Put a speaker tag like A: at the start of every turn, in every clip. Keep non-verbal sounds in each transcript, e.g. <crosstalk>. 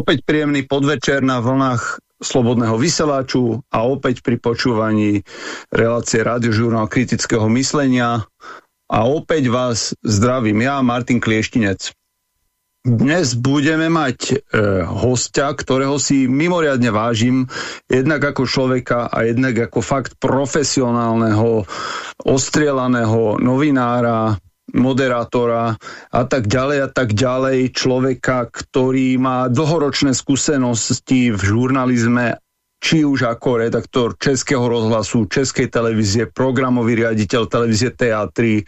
A: Opäť príjemný podvečer na vlnách Slobodného vyseláču a opäť pri počúvaní relácie Radiožurnál kritického myslenia a opäť vás zdravím ja, Martin Klieštinec. Dnes budeme mať e, hostia, ktorého si mimoriadne vážim, jednak ako človeka a jednak ako fakt profesionálneho, ostrielaného novinára, moderátora a tak ďalej a tak ďalej, človeka, ktorý má dlhoročné skúsenosti v žurnalizme, či už ako redaktor Českého rozhlasu, Českej televízie, programový riaditeľ televízie teatry.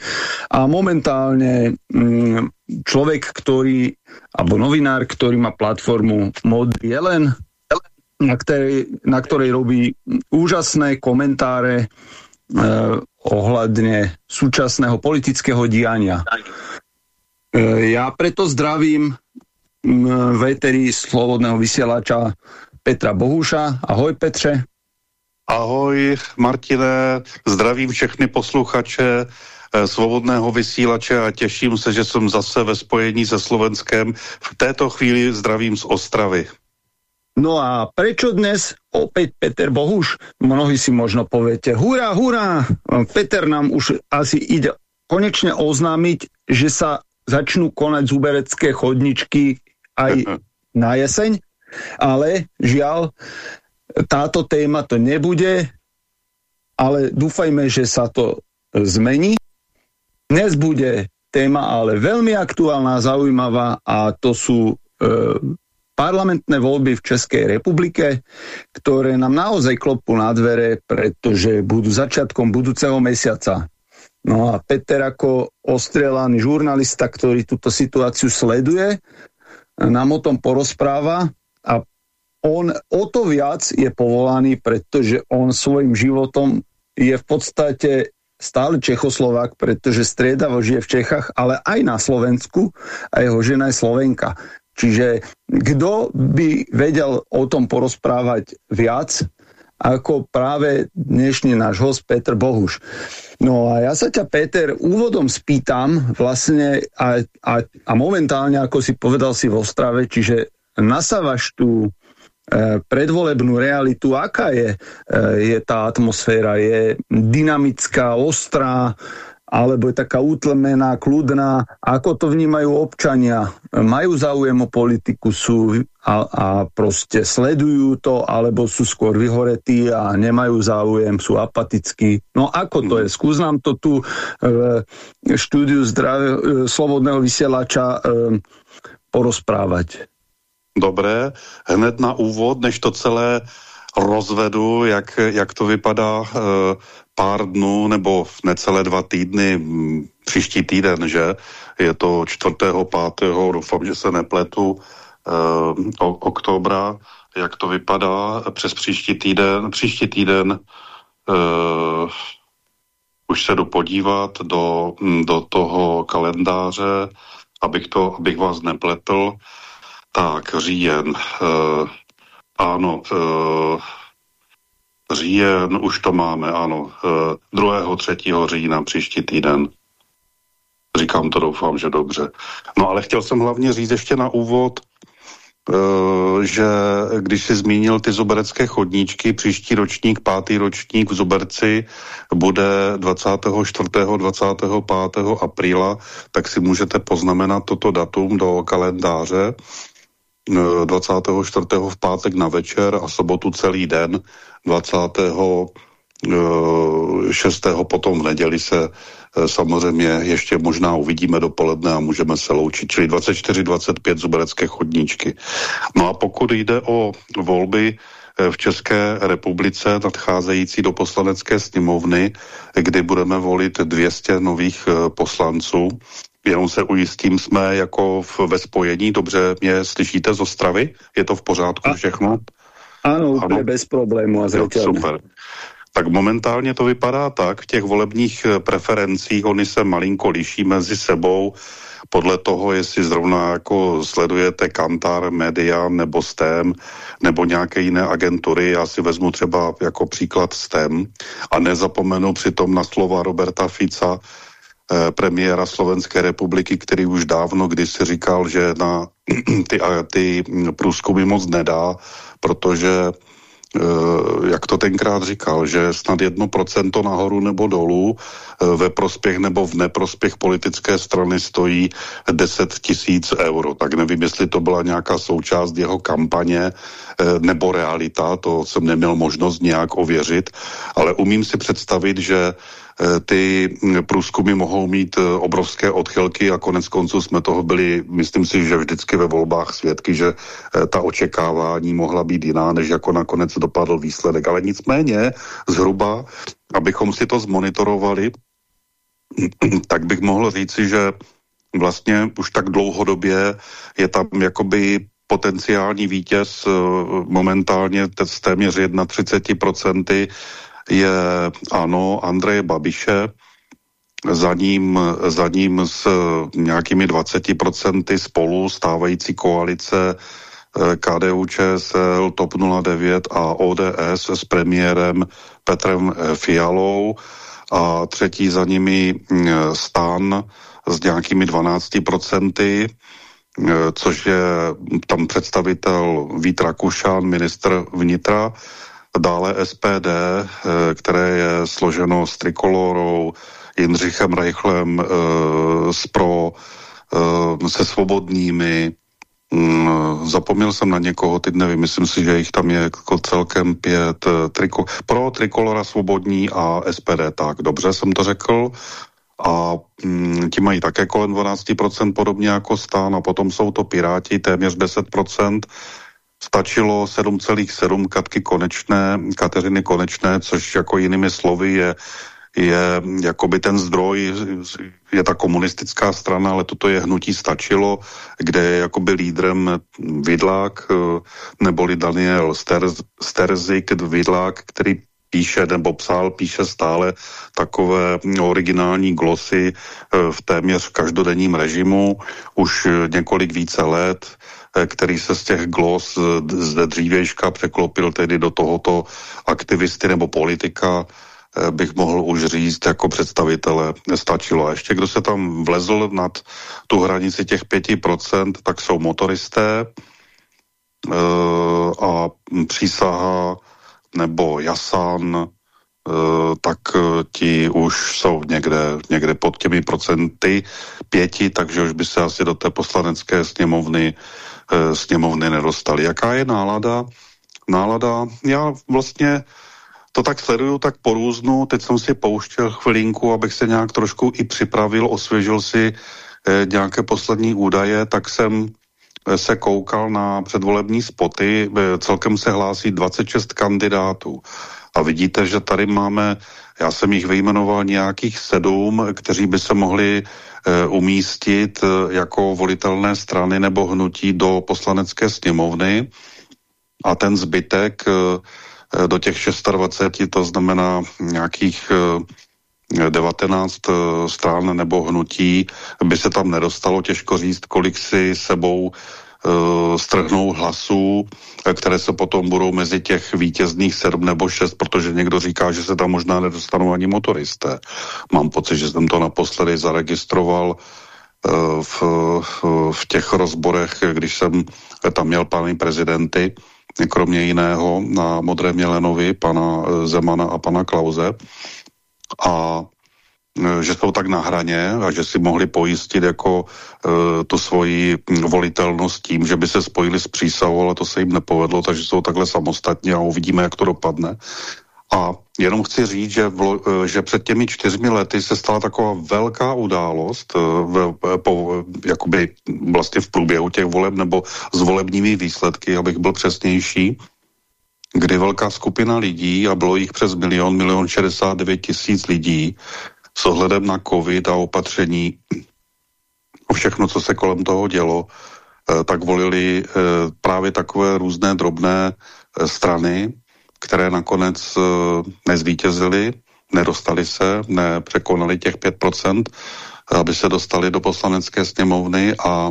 A: A momentálne mm, človek, ktorý, alebo novinár, ktorý má platformu Modrý Jelen, na ktorej, na ktorej robí úžasné komentáre eh, ohľadne súčasného politického diania. E, ja preto zdravím veteri Slobodného vysielača Petra Bohuša. Ahoj Petře.
B: Ahoj Martine, zdravím všechny posluchače e, Svobodného vysílače a těším se, že jsem zase ve spojení se Slovenskem. V této chvíli zdravím z Ostravy.
A: No a prečo dnes opäť Peter Bohuš? Mnohí si možno poviete, hurá, hurá, Peter nám už asi ide konečne oznámiť, že sa začnú konať zuberecké chodničky aj na jeseň, ale žiaľ, táto téma to nebude, ale dúfajme, že sa to zmení. Dnes bude téma ale veľmi aktuálna, zaujímavá a to sú e, parlamentné voľby v Českej republike, ktoré nám naozaj klopú na dvere, pretože budú začiatkom budúceho mesiaca. No a Peter ako ostrelaný žurnalista, ktorý túto situáciu sleduje, nám o tom porozpráva a on o to viac je povolaný, pretože on svojim životom je v podstate stále Čechoslovák, pretože striedavo žije v Čechách, ale aj na Slovensku a jeho žena je Slovenka. Čiže kdo by vedel o tom porozprávať viac, ako práve dnešný náš host Petr Bohuš. No a ja sa ťa, Peter, úvodom spýtam vlastne a, a, a momentálne, ako si povedal si v Ostrave, čiže nasávaš tú e, predvolebnú realitu, aká je, e, je tá atmosféra, je dynamická, ostrá, alebo je taká utlmená, kľudná. Ako to vnímajú občania? Majú záujem o politiku, sú a, a proste sledujú to, alebo sú skôr vyhoretí a nemajú záujem, sú apatickí. No ako to je? Skús nám to tu v e, štúdiu zdravé, e, Slobodného vysielača e, porozprávať.
B: Dobré, hned na úvod, než to celé rozvedu, jak, jak to vypadá pár dnů nebo v necelé dva týdny příští týden, že je to 4. 5. doufám, že se nepletu, eh, oktobra, jak to vypadá přes příští týden. Příští týden eh, už se jdu podívat do, do toho kalendáře, abych, to, abych vás nepletl. Tak, říjen. Eh, ano, eh, Říjen, už to máme, ano. 2. 3. října příští týden. Říkám to, doufám, že dobře. No ale chtěl jsem hlavně říct ještě na úvod, Uh, že když si zmínil ty zuberecké chodníčky, příští ročník, pátý ročník v Zuberci bude 24. 25. apríla, tak si můžete poznamenat toto datum do kalendáře. 24. v pátek na večer a sobotu celý den, 26. potom v neděli se eh, samozřejmě ještě možná uvidíme dopoledne a můžeme se loučit, čili 24-25 zuberecké chodníčky. No a pokud jde o volby eh, v České republice nadcházející do poslanecké sněmovny, kdy budeme volit 200 nových eh, poslanců, Jenom se ujistím, jsme jako v, ve spojení, dobře mě slyšíte z Ostravy? Je to v pořádku všechno?
A: Ano, ano. bez problému a zřetelné.
B: Super. Tak momentálně to vypadá tak, v těch volebních eh, preferencích oni se malinko liší mezi sebou podle toho, jestli zrovna jako sledujete Kantar, Media nebo STEM nebo nějaké jiné agentury. Já si vezmu třeba jako příklad STEM a nezapomenu přitom na slova Roberta Fica, premiéra Slovenské republiky, který už dávno kdysi říkal, že na <clears throat> ty, ty průzkumy moc nedá, protože Eh, jak to tenkrát říkal, že snad jedno procento nahoru nebo dolů eh, ve prospěch nebo v neprospěch politické strany stojí 10 tisíc euro. Tak nevím, jestli to byla nějaká součást jeho kampaně eh, nebo realita, to jsem neměl možnost nějak ověřit, ale umím si představit, že Eh, ty hm, průzkumy mohou mít eh, obrovské odchylky a konec konců jsme toho byli, myslím si, že vždycky ve volbách svědky, že eh, ta očekávání mohla být jiná, než jako nakonec dopadl výsledek. Ale nicméně zhruba, abychom si to zmonitorovali, <clears throat> tak bych mohl říci, že vlastně už tak dlouhodobě je tam jakoby potenciální vítěz momentálně s téměř 31% je ano Andreje Babiše, za ním, za ním s nějakými 20% spolu stávající koalice eh, KDU, ČSL, TOP 09 a ODS s premiérem Petrem eh, Fialou. A třetí za nimi mm, stan s nějakými 12%, eh, což je tam představitel Vít Rakušan, ministr vnitra, Dále SPD, eh, které je složeno s Trikolorou, Jindřichem Reichlem, eh, s pro, eh, se svobodnými, mm, zapomněl jsem na někoho, teď nevím, myslím si, že jich tam je jako celkem pět. Triko, pro Trikolora Svobodní a SPD, tak dobře jsem to řekl. A mm, ti mají také kolem 12% podobně jako stán a potom jsou to Piráti téměř 10%, stačilo 7,7 Katky Konečné, Kateřiny Konečné, což jako jinými slovy je je jakoby ten zdroj, je ta komunistická strana, ale toto je hnutí stačilo, kde je jakoby lídrem Vidlák, eh, neboli Daniel Sterzik, Vidlák, který píše nebo psal, píše stále takové originální glosy eh, v téměř každodenním režimu už několik více let. Eh, který se z těch glos zde dřívějška překlopil tedy do tohoto aktivisty nebo politika, eh, bych mohl už říct jako představitele stačilo. A ještě kdo se tam vlezl nad tu hranici těch 5%, tak jsou motoristé eh, a přísaha nebo jasan, tak ti už jsou někde, někde pod těmi procenty pěti, takže už by se asi do té poslanecké sněmovny e, sněmovny nedostali. Jaká je nálada? Nálada, já vlastně to tak sleduju tak po různu, teď jsem si pouštěl chvilinku, abych se nějak trošku i připravil, osvěžil si nějaké poslední údaje, tak jsem se koukal na předvolební spoty, celkem se hlásí 26 kandidátů. A vidíte, že tady máme, já jsem jich vyjmenoval nějakých sedm, kteří by se mohli Eh, umístit eh, jako volitelné strany nebo hnutí do poslanecké sněmovny. A ten zbytek eh, do těch 26, to znamená nějakých 19 stran nebo hnutí, by se tam nedostalo, těžko říct, kolik si sebou strhnou hlasů, které se potom budou mezi těch vítězných sedm nebo šest, protože někdo říká, že se tam možná nedostanou ani motoristé. Mám pocit, že jsem to naposledy zaregistroval uh, v, v těch rozborech, když jsem tam měl pány prezidenty, kromě jiného na Modré Mělenovi, pana Zemana a pana Klauze. A Eh, že jsou tak na hraně a že si mohli pojistit jako e, tu svoji volitelnost tím, že by se spojili s přísahou, ale to se jim nepovedlo, takže jsou takhle samostatně a uvidíme, jak to dopadne. A jenom chci říct, že, vlo, e, že před těmi čtyřmi lety se stala taková velká událost v, po, jakoby vlastně v průběhu těch voleb nebo s volebními výsledky, abych byl přesnější, kdy velká skupina lidí, a bylo jich přes milion, milion 69 tisíc lidí, s ohledem na covid a opatření, o všechno, co se kolem toho dělo, eh, tak volili eh, právě takové různé drobné eh, strany, které nakonec nezvítězily, nedostali se, nepřekonali těch 5%, aby se dostali do poslanecké sněmovny a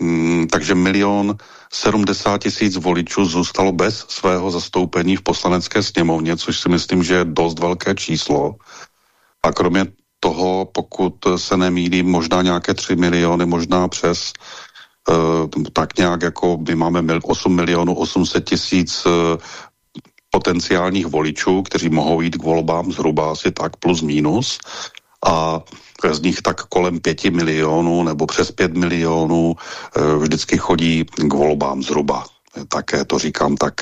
B: mm, takže milion 70 tisíc voličů zůstalo bez svého zastoupení v poslanecké sněmovně, což si myslím, že je dost velké číslo. A kromě toho, pokud se nemýlím, možná nějaké 3 miliony, možná přes uh, tak nějak jako my máme 8 milionů 800 tisíc uh, potenciálních voličů, kteří mohou jít k volbám zhruba asi tak plus minus a z nich tak kolem pěti milionů nebo přes pět milionů uh, vždycky chodí k volbám zhruba. Také to říkám tak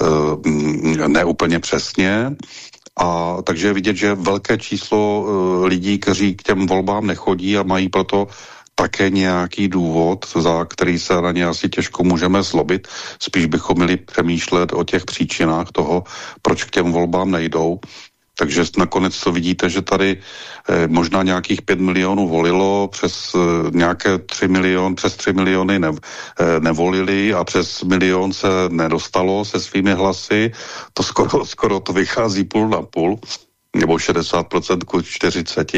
B: uh, neúplně přesně. A takže je vidět, že velké číslo uh, lidí, kteří k těm volbám nechodí a mají proto také nějaký důvod, za který se na ně asi těžko můžeme zlobit. Spíš bychom měli přemýšlet o těch příčinách toho, proč k těm volbám nejdou. Takže nakonec to vidíte, že tady eh, možná nějakých 5 milionů volilo, přes eh, nějaké 3 milion, přes 3 miliony ne, eh, nevolili a přes milion se nedostalo se svými hlasy. To skoro, <laughs> skoro to vychází půl na půl nebo 60% ku 40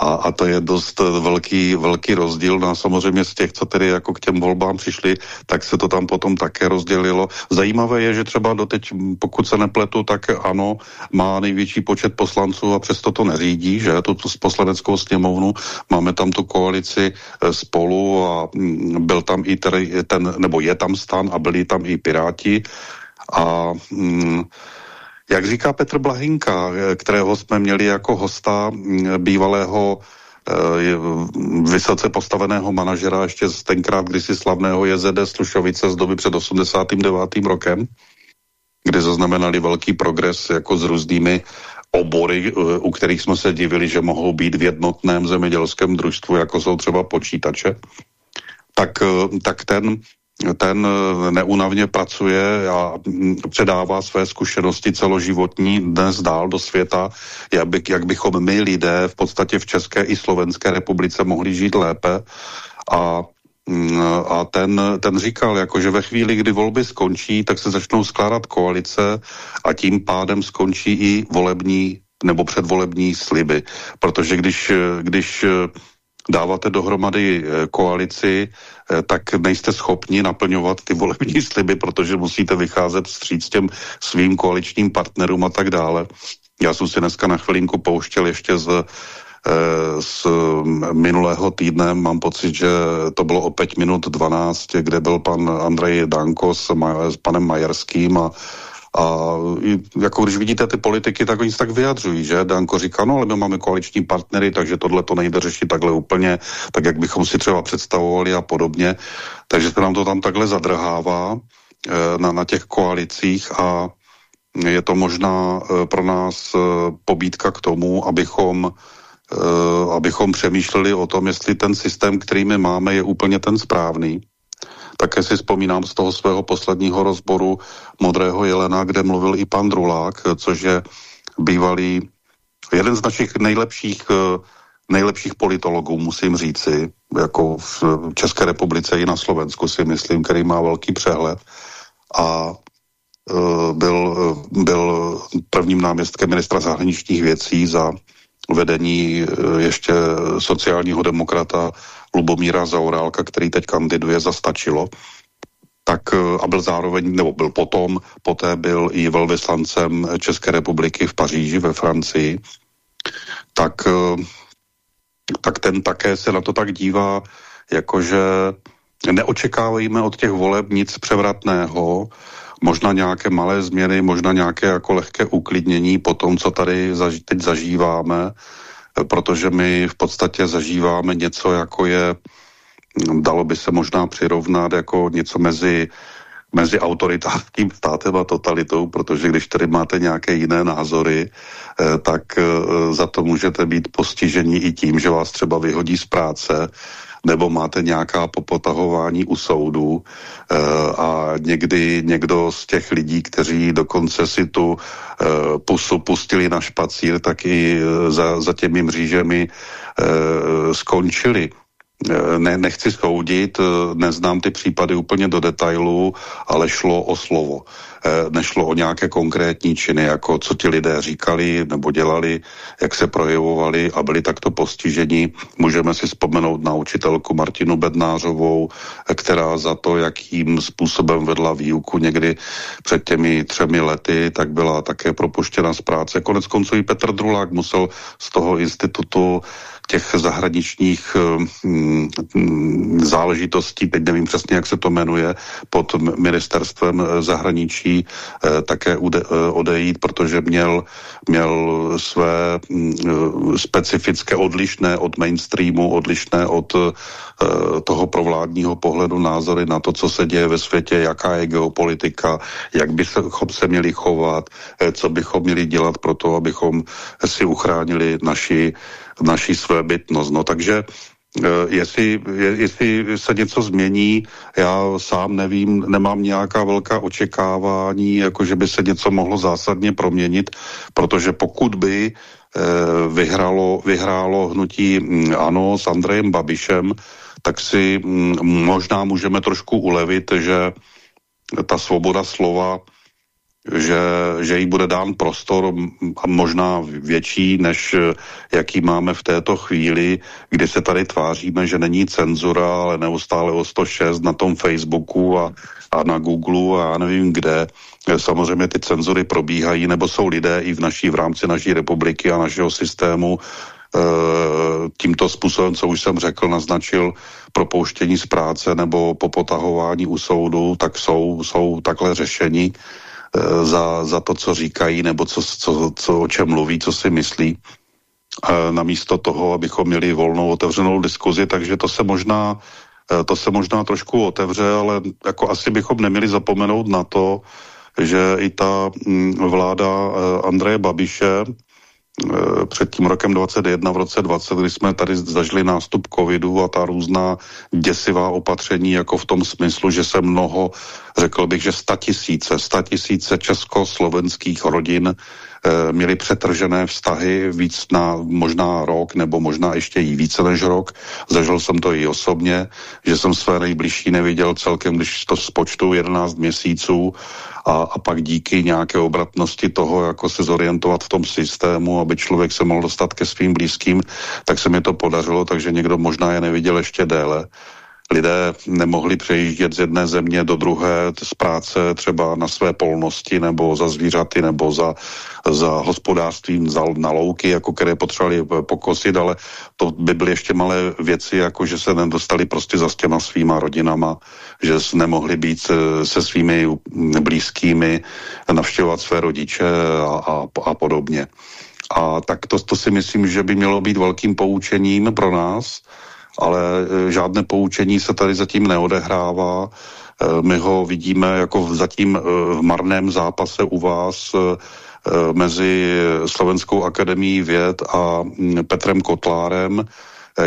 B: a, a to je dost velký, velký rozdíl. No a samozřejmě z těch, co tedy jako k těm volbám přišli, tak se to tam potom také rozdělilo. Zajímavé je, že třeba doteď, pokud se nepletu, tak ano, má největší počet poslanců a přesto to neřídí, že tu z poslaneckou sněmovnu, máme tam tu koalici e, spolu a mm, byl tam i ten, nebo je tam stan a byli tam i Piráti a mm, jak říká Petr Blahinka, kterého jsme měli jako hosta bývalého eh, vysoce postaveného manažera ještě z tenkrát kdysi slavného JZD Slušovice z doby před 89. rokem, kdy zaznamenali velký progres jako s různými obory, eh, u kterých jsme se divili, že mohou být v jednotném zemědělském družstvu, jako jsou třeba počítače, tak, eh, tak ten ten eh, neunavně pracuje a mm, předává své zkušenosti celoživotní dnes dál do světa, jak, by, jak bychom my lidé v podstatě v České i Slovenské republice mohli žít lépe a mm, a ten, ten říkal, jako, že ve chvíli, kdy volby skončí, tak se začnou skládat koalice a tím pádem skončí i volební nebo předvolební sliby. Protože když, když dáváte dohromady eh, koalici, eh, tak nejste schopni naplňovat ty volební sliby, protože musíte vycházet vstříc těm svým koaličním partnerům a tak dále. Já jsem si dneska na chvilinku pouštěl ještě z eh, z minulého týdne. Mám pocit, že to bylo o 5 minut 12, kde byl pan Andrej Danko s, s panem Majerským a a jako když vidíte ty politiky, tak oni se tak vyjadřují, že? Danko říká, no ale my máme koaliční partnery, takže tohle to nejde řešit takhle úplně, tak jak bychom si třeba představovali a podobně. Takže se nám to tam takhle zadrhává e, na, na těch koalicích a je to možná e, pro nás e, pobídka k tomu, abychom abychom přemýšleli o tom, jestli ten systém, který my máme, je úplně ten správný také si vzpomínám z toho svého posledního rozboru Modrého jelena, kde mluvil i pan Drulák, což je bývalý jeden z našich nejlepších eh, nejlepších politologů, musím říci, jako v České republice i na Slovensku si myslím, který má velký přehled. A uh, byl, uh, byl prvním náměstkem ministra zahraničních věcí za vedení uh, ještě sociálního demokrata Lubomíra Zaurálka, který teď kandiduje za Stačilo, tak eh, a byl zároveň, nebo byl potom, poté byl i velvyslancem České republiky v Paříži ve Francii, tak, eh, tak ten také se na to tak dívá, jakože neočekávejme od těch voleb nic převratného, možná nějaké malé změny, možná nějaké jako lehké uklidnění po tom, co tady zaži teď zažíváme, protože my v podstatě zažíváme něco, jako je, dalo by se možná přirovnat jako něco mezi mezi autoritářským <laughs> státem a totalitou, protože když tady máte nějaké jiné názory, eh, tak eh, za to můžete být postiženi i tím, že vás třeba vyhodí z práce, nebo máte nějaká popotahování u soudu e, a někdy někdo z těch lidí, kteří dokonce si tu e, pusu pustili na špacír, tak i za, za těmi mřížemi e, skončili. Ne, nechci soudit, neznám ty případy úplně do detailu, ale šlo o slovo. Eh, nešlo o nějaké konkrétní činy, jako co ti lidé říkali nebo dělali, jak se projevovali a byli takto postiženi. Můžeme si vzpomenout na učitelku Martinu Bednářovou, eh, která za to, jakým způsobem vedla výuku někdy před těmi třemi lety, tak byla také propuštěna z práce. Konec konců i Petr Drulák musel z toho institutu těch zahraničních mm, záležitostí, teď nevím přesně, jak se to jmenuje, pod ministerstvem eh, zahraničí eh, také eh, odejít, protože měl, měl své mm, specifické odlišné od mainstreamu, odlišné od toho provládního pohledu názory na to, co se děje ve světě, jaká je geopolitika, jak bychom se měli chovat, co bychom měli dělat pro to, abychom si uchránili naši naší svébytnost. No takže eh, jestli, jestli se něco změní, já sám nevím, nemám nějaká velká očekávání, jako že by se něco mohlo zásadně proměnit, protože pokud by eh, vyhrálo, vyhrálo hnutí ANO s Andrejem Babišem, tak si možná můžeme trošku ulevit, že ta svoboda slova že, že jí bude dán prostor možná větší, než jaký máme v této chvíli, kdy se tady tváříme, že není cenzura, ale neustále o 106 na tom Facebooku a, a na Google a já nevím kde. Samozřejmě ty cenzury probíhají, nebo jsou lidé i v naší, v rámci naší republiky a našeho systému, e, tímto způsobem, co už jsem řekl, naznačil propouštění z práce nebo popotahování u soudu, tak jsou, jsou takhle řešení. Eh, za, za to, co říkají, nebo co, co, co, o čem mluví, co si myslí, eh, namísto toho, abychom měli volnou otevřenou diskuzi, takže to se možná eh, to se možná trošku otevře, ale jako asi bychom neměli zapomenout na to, že i ta mm, vláda Andreje Babiše Eh, před tím rokem 21, v roce 20, kdy jsme tady zažili nástup covidu a ta různá děsivá opatření, jako v tom smyslu, že se mnoho, řekl bych, že statisíce, statisíce československých rodin e, měli přetržené vztahy víc na možná rok, nebo možná ještě i více než rok. Zažil jsem to i osobně, že jsem své nejbližší neviděl celkem, když to spočtu 11 měsíců a, a pak díky nějaké obratnosti toho, jako se zorientovat v tom systému, aby člověk se mohl dostat ke svým blízkým, tak se mi to podařilo, takže někdo možná je neviděl ještě déle lidé nemohli přejíždět z jedné země do druhé z práce třeba na své polnosti nebo za zvířaty nebo za, za hospodářstvím za, na louky, jako které potřebovali pokosit, ale to by byly ještě malé věci, jako že se nedostali prostě za těma svýma rodinama, že nemohli být eh, se svými blízkými, navštěvovat své rodiče a, a, a podobně. A tak to, to si myslím, že by mělo být velkým poučením pro nás, ale e, žádné poučení se tady zatím neodehrává. E, my ho vidíme jako zatím e, v marném zápase u vás mezi Slovenskou akademií věd a Petrem Kotlárem,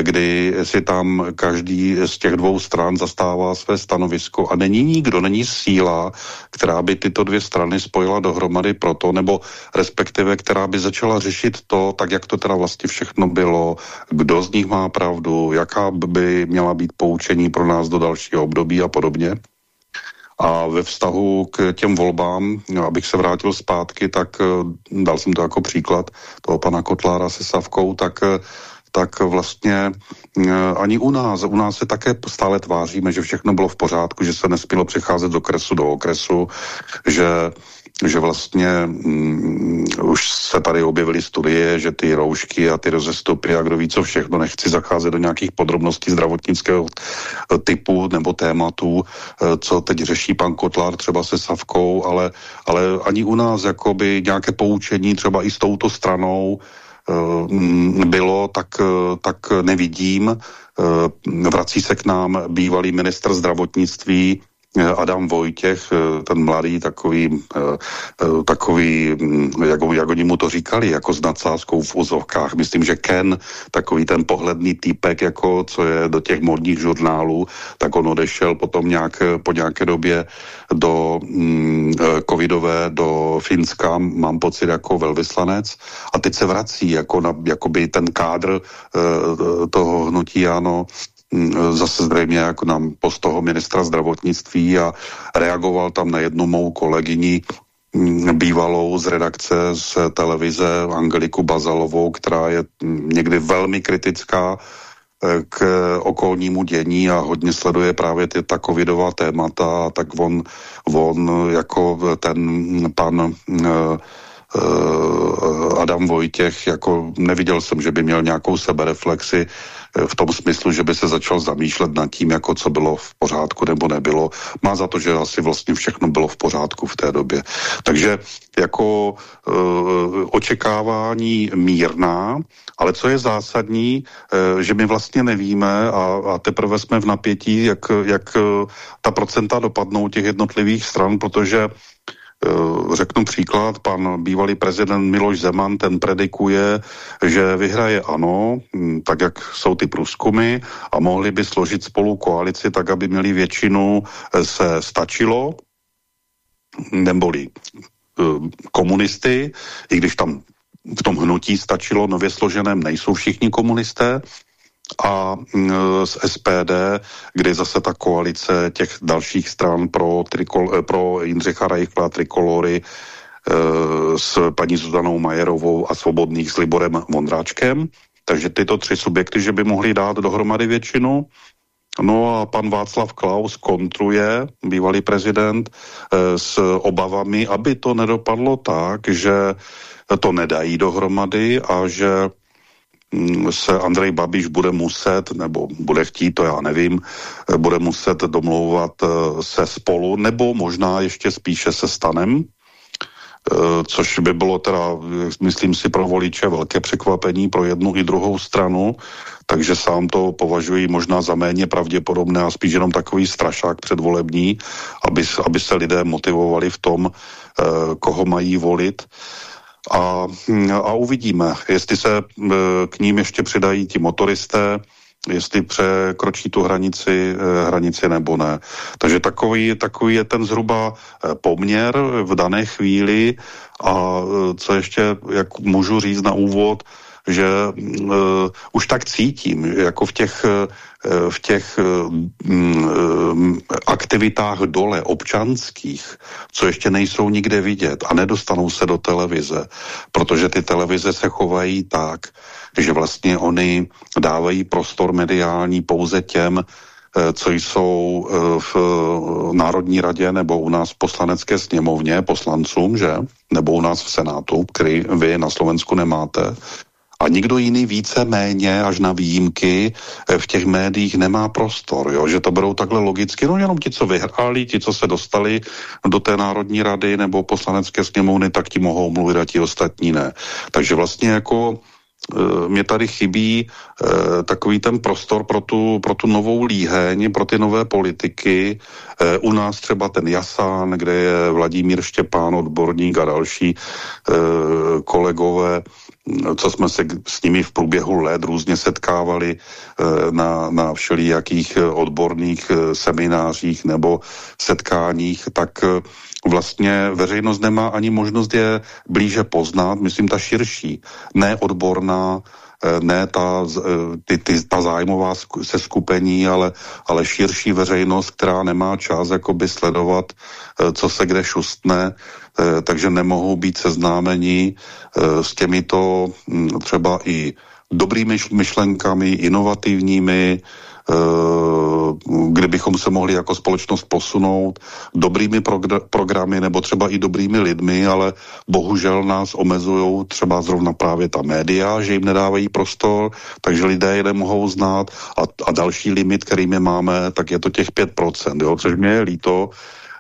B: kdy si tam každý z těch dvou stran zastává své stanovisko a není nikdo, není síla, která by tyto dvě strany spojila dohromady proto, nebo respektive, která by začala řešit to, tak jak to teda vlastně všechno bylo, kdo z nich má pravdu, jaká by měla být poučení pro nás do dalšího období a podobně. A ve vztahu k těm volbám, abych se vrátil zpátky, tak eh, dal jsem to jako příklad toho pana Kotlára se Savkou, tak eh, tak vlastně eh, ani u nás, u nás se také stále tváříme, že všechno bylo v pořádku, že se nesmělo přecházet z okresu do okresu, že že vlastně um, už se tady objevily studie, že ty roušky a ty rozestupy a kdo ví co všechno, nechci zacházet do nějakých podrobností zdravotnického eh, typu nebo tématu, eh, co teď řeší pan Kotlár třeba se Savkou, ale, ale ani u nás jakoby nějaké poučení třeba i s touto stranou bylo, tak, eh, tak nevidím. Eh, vrací se k nám bývalý ministr zdravotnictví Eh, Adam Vojtěch, eh, ten mladý, takový, eh, takový hm, jak, jak oni mu to říkali, jako s nadsázkou v úzovkách. Myslím, že Ken, takový ten pohledný týpek, jako co je do těch modních žurnálů, tak on odešel potom nějak, po nějaké době do mm, covidové, do Finska, mám pocit, jako velvyslanec. A teď se vrací, jako na, jakoby ten kádr uh, toho hnutí, ano, mm, zase zřejmě jako nám post toho ministra zdravotnictví a reagoval tam na jednu mou kolegyni, mm, bývalou z redakce z televize Angeliku Bazalovou, která je mm, někdy velmi kritická eh, k okolnímu dění a hodně sleduje právě ty ta covidová témata, tak on, on jako ten pan Adam Vojtěch, jako neviděl jsem, že by měl nějakou sebereflexi eh, v tom smyslu, že by se začal zamýšlet nad tím, jako co bylo v pořádku nebo nebylo. Má za to, že asi vlastně všechno bylo v pořádku v té době. Takže jako uh, očekávání mírná, ale co je zásadní, uh, že my vlastně nevíme a, a teprve jsme v napětí, jak, jak ta procenta dopadnou těch jednotlivých stran, protože Eh, řeknu příklad, pan bývalý prezident Miloš Zeman, ten predikuje, že vyhraje ano, hm, tak jak jsou ty průzkumy a mohli by složit spolu koalici tak, aby měli většinu, eh, se stačilo, neboli eh, komunisty, i když tam v tom hnutí stačilo nově složeném, nejsou všichni komunisté, a mm, z SPD, kde zase ta koalice těch dalších stran pro, trikol, eh, pro Jindřicha Rajchla, Trikolory, eh, s paní Zuzanou Majerovou a Svobodných s Liborem Mondráčkem. Takže tyto tři subjekty, že by mohli dát dohromady většinu. No a pan Václav Klaus kontruje, bývalý prezident, eh, s obavami, aby to nedopadlo tak, že to nedají dohromady a že se Andrej Babiš bude muset, nebo bude chtít, to já nevím, eh, bude muset domlouvat eh, se spolu, nebo možná ještě spíše se stanem, eh, což by bylo teda, myslím si, pro voliče velké překvapení pro jednu i druhou stranu, takže sám to považuji možná za méně pravděpodobné a spíš jenom takový strašák předvolební, aby, aby se lidé motivovali v tom, koho mají volit. A, a uvidíme, jestli se e, k ním ještě přidají ti motoristé, jestli překročí tu hranici, e, hranici nebo ne. Takže takový, takový je ten zhruba e, poměr v dané chvíli a co ještě, jak můžu říct na úvod, že uh, už tak cítím, jako v těch, uh, v těch uh, aktivitách dole občanských, co ještě nejsou nikde vidět a nedostanou se do televize, protože ty televize se chovají tak, že vlastně oni dávají prostor mediální pouze těm, co jsou v Národní radě nebo u nás v poslanecké sněmovně poslancům, že? Nebo u nás v Senátu, který vy na Slovensku nemáte a nikdo jiný více méně až na výjimky eh, v těch médiích nemá prostor, jo? že to berou takhle logicky, no jenom ti, co vyhráli, ti, co se dostali do té Národní rady nebo poslanecké sněmovny, tak ti mohou mluvit a ti ostatní ne. Takže vlastně jako eh, mě tady chybí eh, takový ten prostor pro tu, pro tu novou líheň, pro ty nové politiky. Eh, u nás třeba ten Jasán, kde je Vladimír Štěpán, odborník a další eh, kolegové, co jsme se s nimi v průběhu let různě setkávali eh, na, na všelijakých eh, odborných eh, seminářích nebo setkáních, tak vlastně veřejnost nemá ani možnost je blíže poznat, myslím ta širší, neodborná, ne ta, ty, ty, ta zájmová se skupení, ale, ale širší veřejnost, která nemá čas jakoby sledovat, co se kde šustne, takže nemohou být seznámeni eh, s těmito hm, třeba i dobrými myšlenkami, inovativními, eh, kdybychom se mohli jako společnost posunout dobrými programy nebo třeba i dobrými lidmi, ale bohužel nás omezují třeba zrovna právě ta média, že jim nedávají prostor, takže lidé je nemohou znát. A, a další limit, který my máme, tak je to těch 5%, jo, což mě je líto,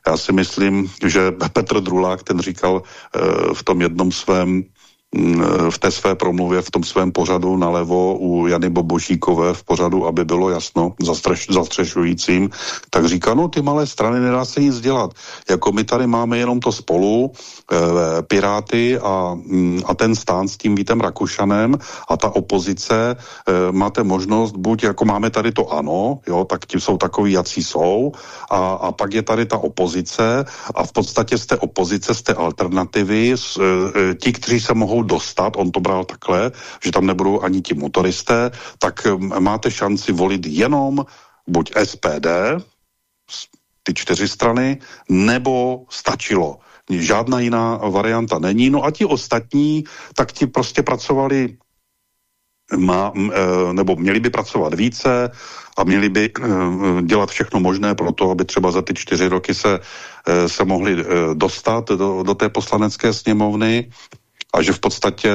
B: já si myslím, že Petr Drulák ten říkal uh, v tom jednom svém v té své promluvě, v tom svém pořadu nalevo u Jany Bobošíkové v pořadu, aby bylo jasno zastřeš, zastřešujícím, tak říká, no ty malé strany nedá se nic dělat. Jako my tady máme jenom to spolu, e, Piráty a, mm, a ten stán s tím Vítem Rakušanem a ta opozice, e, máte možnost, buď jako máme tady to ano, jo, tak ti jsou takový, jací jsou, a, a pak je tady ta opozice a v podstatě z té opozice, z té alternativy, z, e, ti, kteří se mohou dostat, on to bral takhle, že tam nebudou ani ti motoristé, tak máte šanci volit jenom buď SPD, ty čtyři strany, nebo stačilo. Žádná jiná varianta není. No a ti ostatní, tak ti prostě pracovali má, e, nebo měli by pracovat více a měli by e, dělat všechno možné pro to, aby třeba za ty čtyři roky se, e, se mohli dostat do, do té poslanecké sněmovny a že v podstatě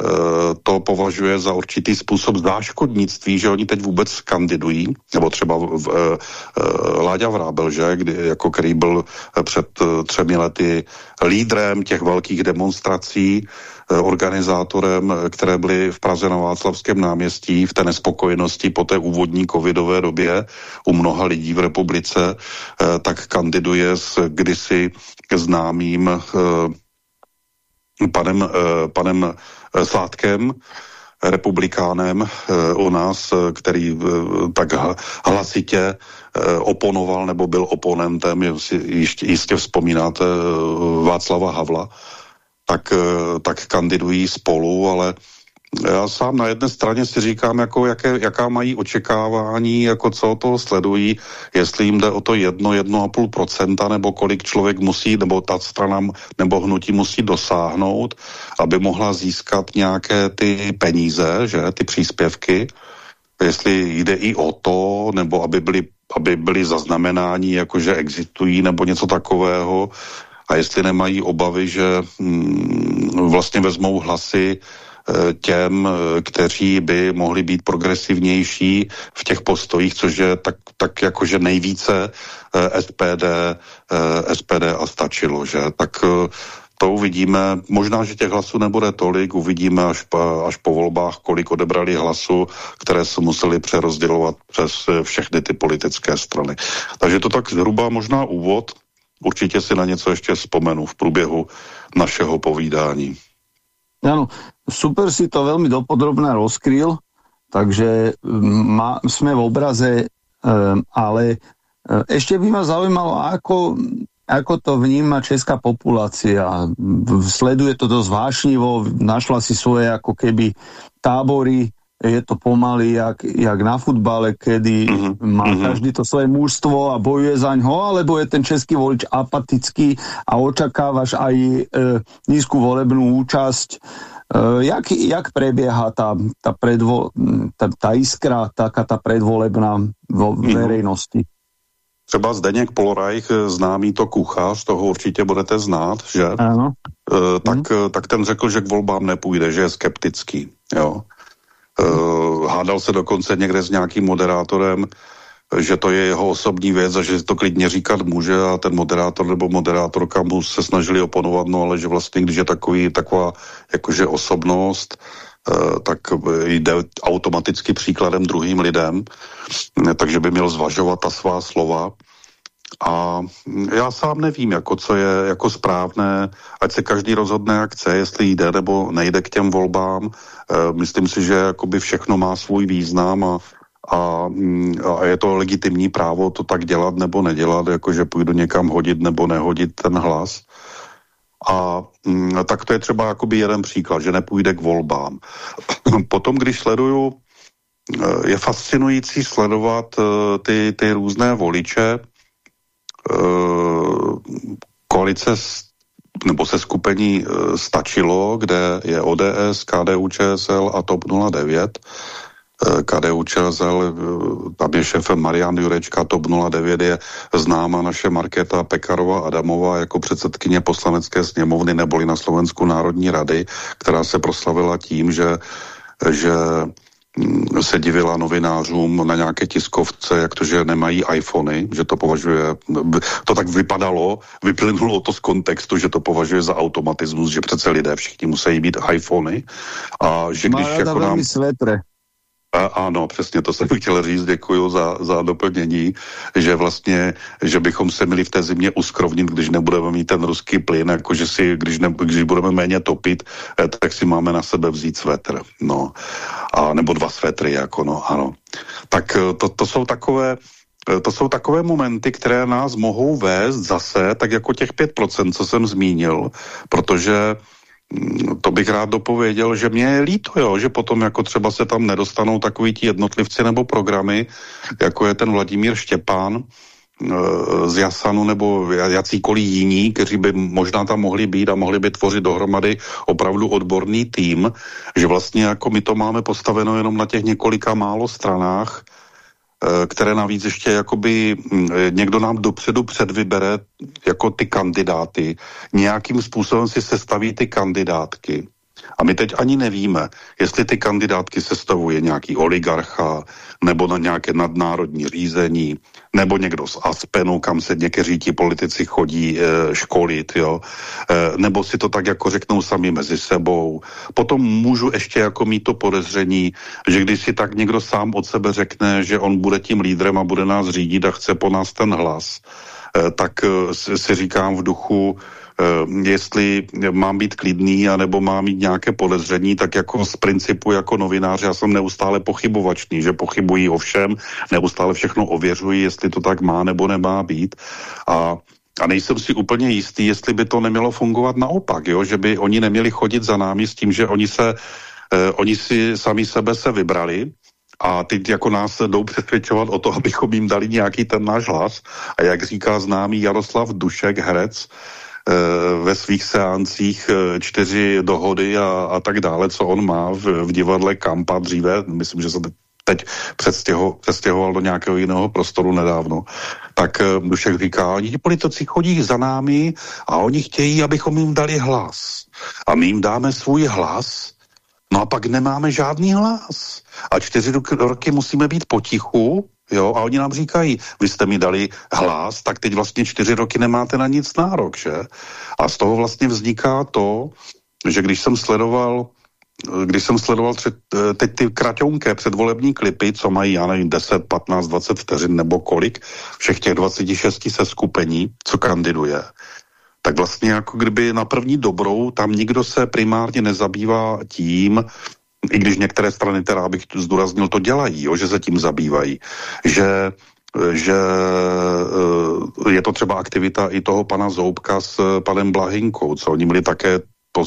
B: Eh, to považuje za určitý způsob záškodnictví, že oni teď vůbec kandidují, nebo třeba v, v, uh, Láďa Vrábel, že, kdy, jako který byl před uh, třemi lety lídrem těch velkých demonstrací, organizátorem, které byly v Praze na Václavském náměstí v té nespokojenosti po té úvodní covidové době u mnoha lidí v republice, tak kandiduje s kdysi známým panem, uh, panem Eh, Sládkem, republikánem eh, u nás, eh, který tak hlasitě oponoval nebo byl oponentem, jistě, jistě vzpomínáte Václava Havla, tak, tak kandidují spolu, ale já sám na jedné straně si říkám, jako jaké, jaká mají očekávání, jako co to sledují, jestli jim jde o to jedno, jedno a půl procenta, nebo kolik člověk musí, nebo ta strana, nebo hnutí musí dosáhnout, aby mohla získat nějaké ty peníze, že, ty příspěvky, jestli jde i o to, nebo aby byly, aby byly zaznamenáni, jakože existují, nebo něco takového, a jestli nemají obavy, že hm, vlastně vezmou hlasy těm, eh, kteří by mohli být progresivnější v těch postojích, což je tak, tak jakože nejvíce SPD, eh, SPD a stačilo, že? Tak to uvidíme. Možná, že těch hlasů nebude tolik, uvidíme až, až po volbách, kolik odebrali hlasu, které se museli přerozdělovat přes všechny ty politické strany. Takže to tak zhruba možná úvod. Určitě si na něco ještě vzpomenu v průběhu našeho povídání.
A: Ano, super si to veľmi dopodrobne rozkryl, takže ma, mm, v obraze, um, ale um, ešte by ma zaujímalo, ako, ako to vníma česká populácia. Sleduje to dosť vášnivo, našla si svoje ako keby tábory, je to pomaly jak, jak na futbale, kedy -huh. má -huh. každý to svoje mužstvo a bojuje za ňo, alebo je ten český volič apatický a očakávaš aj e, nízku volebnú účasť. E, jak, jak prebieha tá, tá, predvo, tá, tá iskra, taká tá predvolebná vo -huh. verejnosti?
B: Třeba Zdeněk Polorajch, známý to kuchař, toho určitě budete znát, že?
A: Ano.
B: E, tak, mm. tak ten řekl, že k volbám nepůjde, že je skeptický. Jo. Uh, hádal se dokonce někde s nějakým moderátorem, že to je jeho osobní věc a že to klidně říkat může a ten moderátor nebo moderátorka mu se snažili oponovat, no ale že vlastně, když je takový, taková jakože osobnost, uh, tak jde automaticky příkladem druhým lidem, takže by měl zvažovat ta svá slova a já sám nevím, jako co je jako správné, ať se každý rozhodne, jak chce, jestli jde nebo nejde k těm volbám. E, myslím si, že jakoby všechno má svůj význam a, a, a je to legitimní právo to tak dělat nebo nedělat, jakože půjdu někam hodit nebo nehodit ten hlas. A mm, tak to je třeba jakoby jeden příklad, že nepůjde k volbám. <coughs> Potom, když sleduju, e, je fascinující sledovat e, ty, ty různé voliče, Eh, koalice nebo se skupení eh, stačilo, kde je ODS, KDU, ČSL a TOP 09. Eh, KDU ČSL, tam je šéfem Marian Jurečka, TOP 09 je známa naše Markéta Pekarová Adamová jako předsedkyně poslanecké sněmovny neboli na Slovensku Národní rady, která se proslavila tím, že, že se divila novinářům na nějaké tiskovce, jak to, že nemají iPhony, že to považuje, to tak vypadalo, vyplynulo to z kontextu, že to považuje za automatismus, že přece lidé všichni musí být iPhony a že když
A: Má jako nám... Svetre.
B: A, ano, přesně to jsem <laughs> chtěl říct, děkuji za, za doplnění, že vlastně, že bychom se měli v té zimě uskrovnit, když nebudeme mít ten ruský plyn, jakože si, když, ne, když budeme méně topit, eh, tak si máme na sebe vzít svetr, no, a nebo dva svetry, jako no, ano. Tak eh, to, to jsou takové, eh, to jsou takové momenty, které nás mohou vést zase, tak jako těch 5%, co jsem zmínil, protože to bych rád dopověděl, že mě je líto, jo, že potom jako třeba se tam nedostanou takový ti jednotlivci nebo programy, jako je ten Vladimír Štěpán, z Jasanu nebo jacíkoliv jiní, kteří by možná tam mohli být a mohli by tvořit dohromady opravdu odborný tým, že vlastně jako my to máme postaveno jenom na těch několika málo stranách, které navíc ještě jakoby mm, někdo nám dopředu předvybere jako ty kandidáty, nějakým způsobem si sestaví ty kandidátky a my teď ani nevíme, jestli ty kandidátky sestavuje nějaký oligarcha, nebo na nějaké nadnárodní řízení, nebo někdo z Aspenu, kam se někteří ti politici chodí e, školit, jo? E, nebo si to tak jako řeknou sami mezi sebou. Potom můžu ještě jako mít to podezření, že když si tak někdo sám od sebe řekne, že on bude tím lídrem a bude nás řídit a chce po nás ten hlas, e, tak si říkám v duchu, Eh, jestli mám být klidný, anebo mám mít nějaké podezření, tak jako z principu jako novinář já jsem neustále pochybovačný, že pochybují o všem, neustále všechno ověřují, jestli to tak má nebo nemá být. A a nejsem si úplně jistý, jestli by to nemělo fungovat naopak, jo? že by oni neměli chodit za námi s tím, že oni se eh, oni si sami sebe se vybrali a teď jako nás jdou <laughs> přesvědčovat o to, abychom jim dali nějaký ten náš hlas. A jak říká známý Jaroslav Dušek, herec, Eh, ve svých seancích eh, čtyři dohody a, a tak dále, co on má v, v divadle Kampa dříve, myslím, že se teď přestěho, přestěhoval do nějakého jiného prostoru nedávno, tak uh, Dušek říká, oni ti politici chodí za námi a oni chtějí, abychom jim dali hlas. A my jim dáme svůj hlas, no a pak nemáme žádný hlas. A čtyři roky musíme být potichu, Jo, a oni nám říkají, vy jste mi dali hlas, tak teď vlastně čtyři roky nemáte na nic nárok, že? A z toho vlastně vzniká to, že když jsem sledoval když jsem sledoval tři, teď ty kraťonké předvolební klipy, co mají, já nevím, 10, 15, 20 vteřin nebo kolik, všech těch 26 se skupení, co kandiduje, tak vlastně jako kdyby na první dobrou tam nikdo se primárně nezabývá tím, i když některé strany, teda bych zdůraznil, to dělají, jo, že se tím zabývají, že že eh, je to třeba aktivita i toho pana Zoubka s panem Blahinkou, co oni měli také to,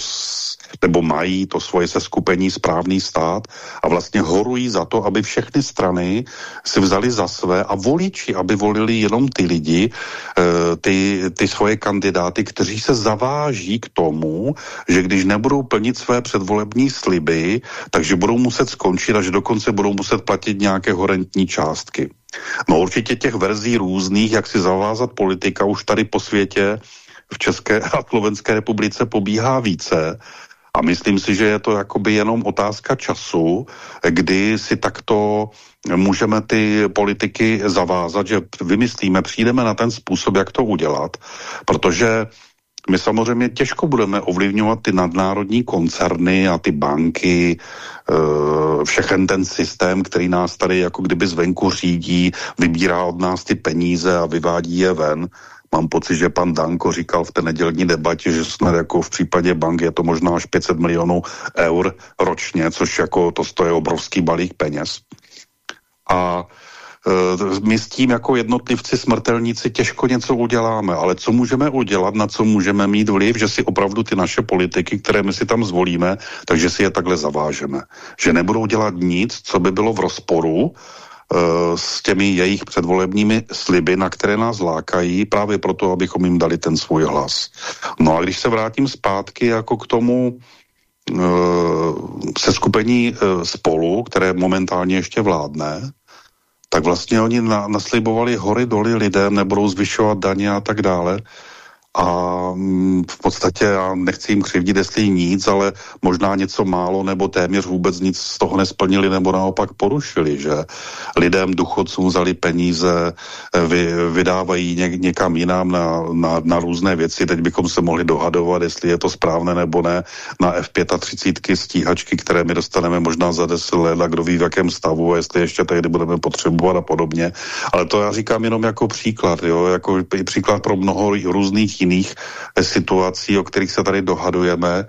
B: nebo mají to svoje seskupení správný stát a vlastně horují za to, aby všechny strany si vzali za své a voliči, aby volili jenom ty lidi, eh, ty, ty svoje kandidáty, kteří se zaváží k tomu, že když nebudou plnit své předvolební sliby, takže budou muset skončit a že dokonce budou muset platit nějaké horentní částky. No určitě těch verzí různých, jak si zavázat politika už tady po světě v České a Slovenské republice pobíhá více. A myslím si, že je to jakoby jenom otázka času, kdy si takto můžeme ty politiky zavázat, že vymyslíme, přijdeme na ten způsob, jak to udělat, protože my samozřejmě těžko budeme ovlivňovat ty nadnárodní koncerny a ty banky, eh, všechen ten systém, který nás tady jako kdyby zvenku řídí, vybírá od nás ty peníze a vyvádí je ven. Mám pocit, že pan Danko říkal v té nedělní debatě, že snad jako v případě bank je to možná až 500 milionů eur ročně, což jako to stojí obrovský balík peněz. A e, my s tím jako jednotlivci smrtelníci těžko něco uděláme, ale co můžeme udělat, na co můžeme mít vliv, že si opravdu ty naše politiky, které my si tam zvolíme, takže si je takhle zavážeme. Že nebudou dělat nic, co by bylo v rozporu s těmi jejich předvolebními sliby, na které nás lákají, právě proto, abychom jim dali ten svůj hlas. No a když se vrátím zpátky jako k tomu uh, seskupení uh, spolu, které momentálně ještě vládne, tak vlastně oni na, naslibovali hory doly lidem, nebudou zvyšovat daně a tak dále a mm, v podstatě já nechci jim křivdit, jestli nic, ale možná něco málo nebo téměř vůbec nic z toho nesplnili nebo naopak porušili, že? Lidem, důchodcům vzali peníze, vy, vydávají něk, někam jinam na, na, na různé věci, teď bychom se mohli dohadovat, jestli je to správné nebo ne, na F35 stíhačky, které my dostaneme možná za 10 let a kdo ví v jakém stavu a jestli ještě tehdy budeme potřebovat a podobně, ale to já říkám jenom jako příklad, jo, jako příklad pro mnoho různých jiných situací, o kterých se tady dohadujeme,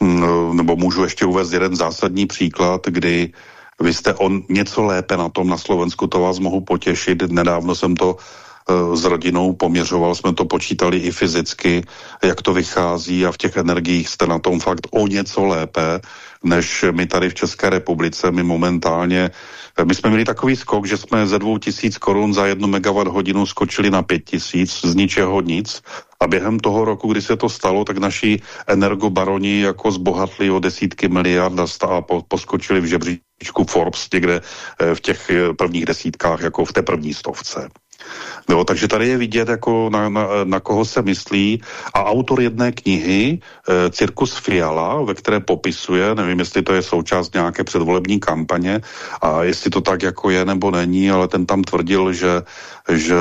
B: mm, nebo můžu ještě uvést jeden zásadní příklad, kdy vy jste on něco lépe na tom na Slovensku, to vás mohu potěšit. Nedávno jsem to s rodinou, poměřoval jsme to, počítali i fyzicky, jak to vychází a v těch energiích jste na tom fakt o něco lépe, než my tady v České republice. My momentálně, my jsme měli takový skok, že jsme ze dvou tisíc korun za jednu megawatt hodinu skočili na pět tisíc, z ničeho nic. A během toho roku, kdy se to stalo, tak naši energobaroni jako zbohatli o desítky miliard a poskočili v žebříčku Forbes někde eh, v těch eh, prvních desítkách, jako v té první stovce. No, takže tady je vidět, jako na, na, na koho se myslí. A autor jedné knihy, e, Cirkus Fiala, ve které popisuje, nevím, jestli to je součást nějaké předvolební kampaně a jestli to tak jako je nebo není, ale ten tam tvrdil, že že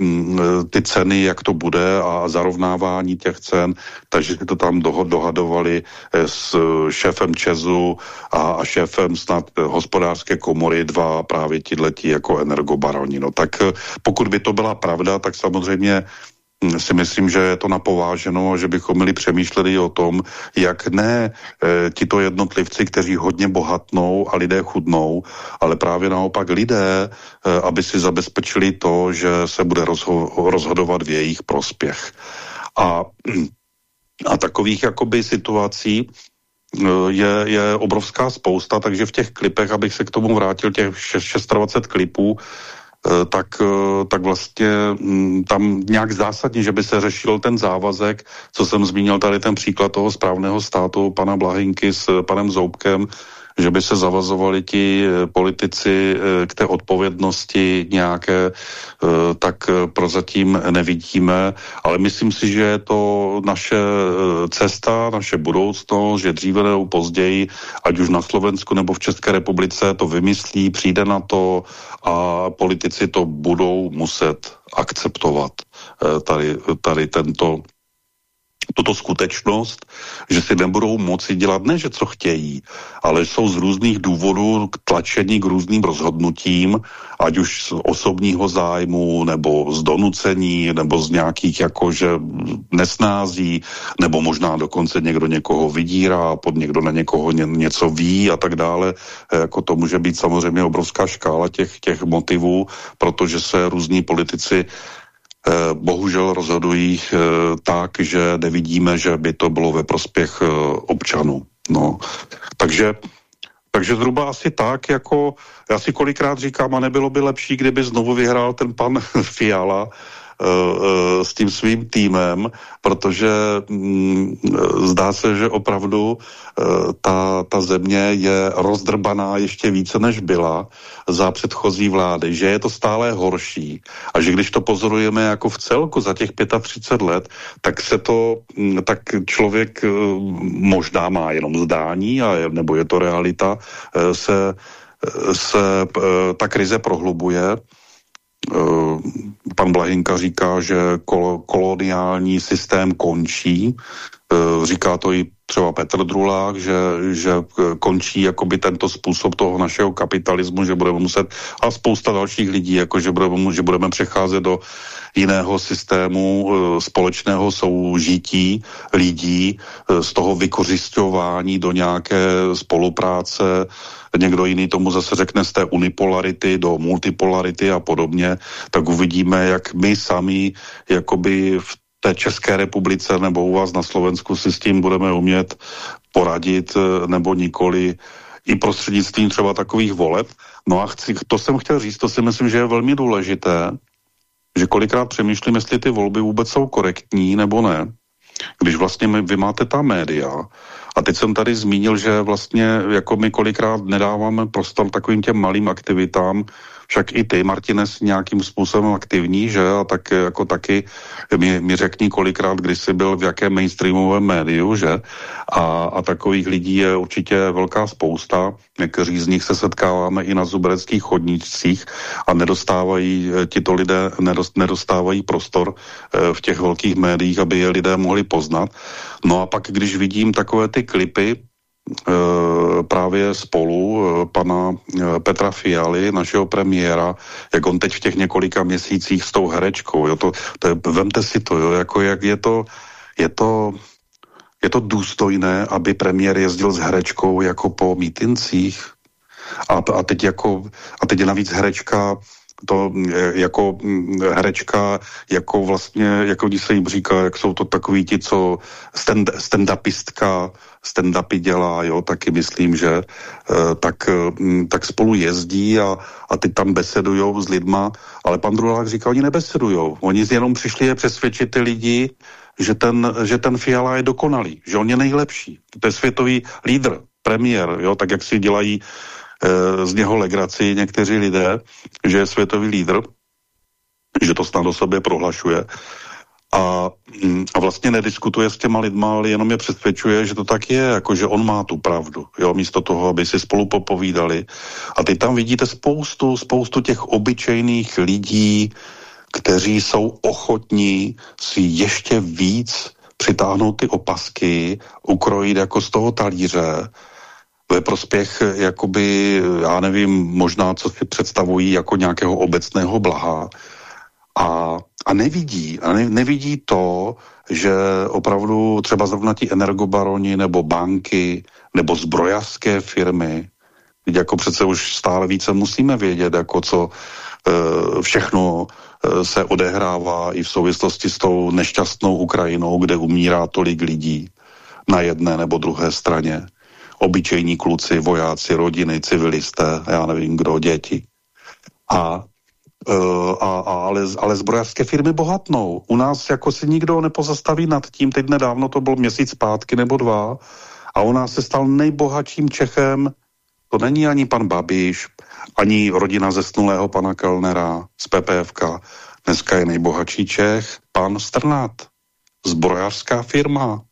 B: mm, ty ceny, jak to bude a zarovnávání těch cen, takže to tam dohadovali eh, s šéfem Čezu a, a šéfem snad hospodářské komory dva právě letí jako energobaroni. No tak eh, pokud by to byla pravda, tak samozřejmě hm, si myslím, že je to napováženo, že bychom měli přemýšlet i o tom, jak ne e, tito jednotlivci, kteří hodně bohatnou a lidé chudnou, ale právě naopak lidé, e, aby si zabezpečili to, že se bude rozho rozhodovat v jejich prospěch. A, a takových jakoby situací je, je obrovská spousta, takže v těch klipech, abych se k tomu vrátil, těch 26 klipů, Eh, tak, eh, tak vlastně mm, tam nějak zásadně, že by se řešil ten závazek, co jsem zmínil tady ten příklad toho správného státu pana Blahinky s panem Zoubkem, že by se zavazovali ti eh, politici eh, k té odpovědnosti nějaké, eh, tak prozatím nevidíme, ale myslím si, že je to naše cesta, naše budoucnost, že dříve nebo později, ať už na Slovensku nebo v České republice to vymyslí, přijde na to a politici to budou muset akceptovat tady, tady tento tuto skutečnost, že si nebudou moci dělat ne, že co chtějí, ale jsou z různých důvodů tlačení k různým rozhodnutím, ať už z osobního zájmu, nebo z donucení, nebo z nějakých jakože nesnází, nebo možná dokonce někdo někoho vydírá, pod někdo na někoho ně, něco ví a tak dále. Jako to může být samozřejmě obrovská škála těch, těch motivů, protože se různí politici bohužel rozhodují eh, tak, že nevidíme, že by to bylo ve prospěch eh, občanů. No. Takže, takže zhruba asi tak, jako já si kolikrát říkám, a nebylo by lepší, kdyby znovu vyhrál ten pan <laughs> Fiala, Eh, eh, s tím svým týmem, protože mm, zdá se, že opravdu eh, ta, ta země je rozdrbaná ještě více, než byla za předchozí vlády, že je to stále horší. A že když to pozorujeme jako v celku za těch 35 let, tak se to, mm, tak člověk možná má jenom zdání, a, nebo je to realita, se, se ta krize prohlubuje. Eh, pan Blahinka říká, že kol koloniální systém končí. Eh, říká to i třeba Petr Drulák, že, že končí jakoby tento způsob toho našeho kapitalismu, že budeme muset, a spousta dalších lidí, jako že budeme, že budeme přecházet do jiného systému e, společného soužití lidí, e, z toho vykořišťování do nějaké spolupráce, někdo jiný tomu zase řekne z té unipolarity do multipolarity a podobně, tak uvidíme, jak my sami jakoby v té České republice nebo u vás na Slovensku si s tím budeme umět poradit e, nebo nikoli i prostřednictvím třeba takových voleb. No a chci, to jsem chtěl říct, to si myslím, že je velmi důležité, že kolikrát přemýšlím, jestli ty volby vůbec jsou korektní nebo ne. Když vlastně my, vy máte ta média, a teď jsem tady zmínil, že vlastně jako my kolikrát nedáváme prostor takovým těm malým aktivitám, však i ty, Martines, nějakým způsobem aktivní, že? A tak jako taky mi, mi řekni kolikrát, kdy jsi byl v jakém mainstreamovém médiu, že? A, a takových lidí je určitě velká spousta. Někteří z nich se setkáváme i na zubereckých chodnících a nedostávají, eh, tito lidé nedostávají prostor eh, v těch velkých médiích, aby je lidé mohli poznat. No a pak, když vidím takové ty klipy, Eh, právě spolu eh, pana eh, Petra Fialy, našeho premiéra, jak on teď v těch několika měsících s tou herečkou, jo, to, to je, vemte si to, jo, jako jak je to, je to, je to důstojné, aby premiér jezdil s herečkou jako po mítincích? A, a teď jako, a teď je navíc herečka to jako herečka, jako vlastně, jako když se jim říká, jak jsou to takový ti, co stand, stand-upistka, stand-upy dělá, jo, taky myslím, že uh, tak, uh, tak spolu jezdí a, a ty tam besedujou s lidma, ale pan Drulák říká, oni nebesedujou, oni jenom přišli je přesvědčit ty lidi, že ten, že ten Fiala je dokonalý, že on je nejlepší. To je světový lídr, premiér, jo, tak jak si dělají e, z něho legraci někteří lidé, že je světový lídr, že to snad o sobě prohlašuje a, mm, a vlastně nediskutuje s těma lidma, ale jenom je přesvědčuje, že to tak je, jako že on má tu pravdu, jo, místo toho, aby si spolu popovídali. A teď tam vidíte spoustu, spoustu těch obyčejných lidí, kteří jsou ochotní si ještě víc přitáhnout ty opasky, ukrojit jako z toho talíře ve prospěch, jakoby, já nevím, možná, co si představují jako nějakého obecného blaha a, a nevidí, a ne, nevidí to, že opravdu třeba zrovna ti energobaroni nebo banky nebo zbrojařské firmy, jako přece už stále více musíme vědět, jako co e, všechno e, se odehrává i v souvislosti s tou nešťastnou Ukrajinou, kde umírá tolik lidí na jedné nebo druhé straně. Obyčejní kluci, vojáci, rodiny, civilisté, já nevím kdo, děti. A Uh, a, a, ale, ale zbrojařské firmy bohatnou. U nás jako si nikdo nepozastaví nad tím, teď nedávno to byl měsíc zpátky nebo dva, a u nás se stal nejbohatším Čechem, to není ani pan Babiš, ani rodina zesnulého pana Kellnera z PPFK. Dneska je nejbohatší Čech, pan Strnat. Zbrojařská firma.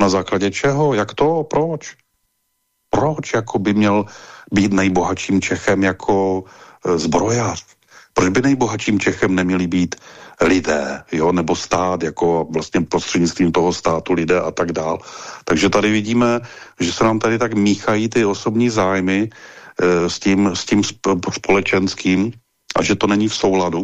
B: Na základě čeho? Jak to? Proč? Proč jako by měl být nejbohatším Čechem jako e, zbrojař? Proč by nejbohatším Čechem neměli být lidé, jo, nebo stát, jako vlastně prostřednictvím toho státu lidé a tak dál. Takže tady vidíme, že se nám tady tak míchají ty osobní zájmy e, s, tím, s tím společenským a že to není v souladu.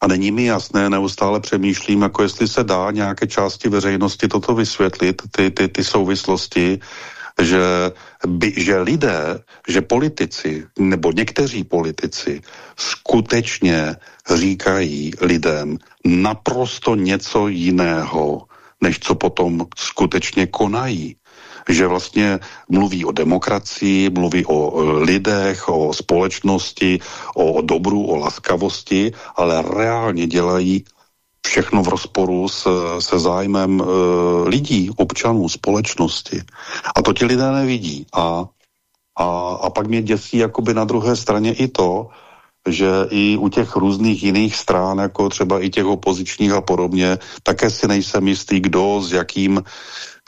B: A není mi jasné, neustále přemýšlím, jako jestli se dá nějaké části veřejnosti toto vysvětlit, ty, ty, ty souvislosti, že, by, že lidé, že politici nebo někteří politici skutečně říkají lidem naprosto něco jiného, než co potom skutečně konají. Že vlastně mluví o demokracii, mluví o lidech, o společnosti, o dobru, o laskavosti, ale reálně dělají všechno v rozporu s, se zájmem e, lidí, občanů, společnosti. A to ti lidé nevidí. A, a, a pak mě děsí jakoby na druhé straně i to, že i u těch různých jiných strán, jako třeba i těch opozičních a podobně, také si nejsem jistý, kdo s jakým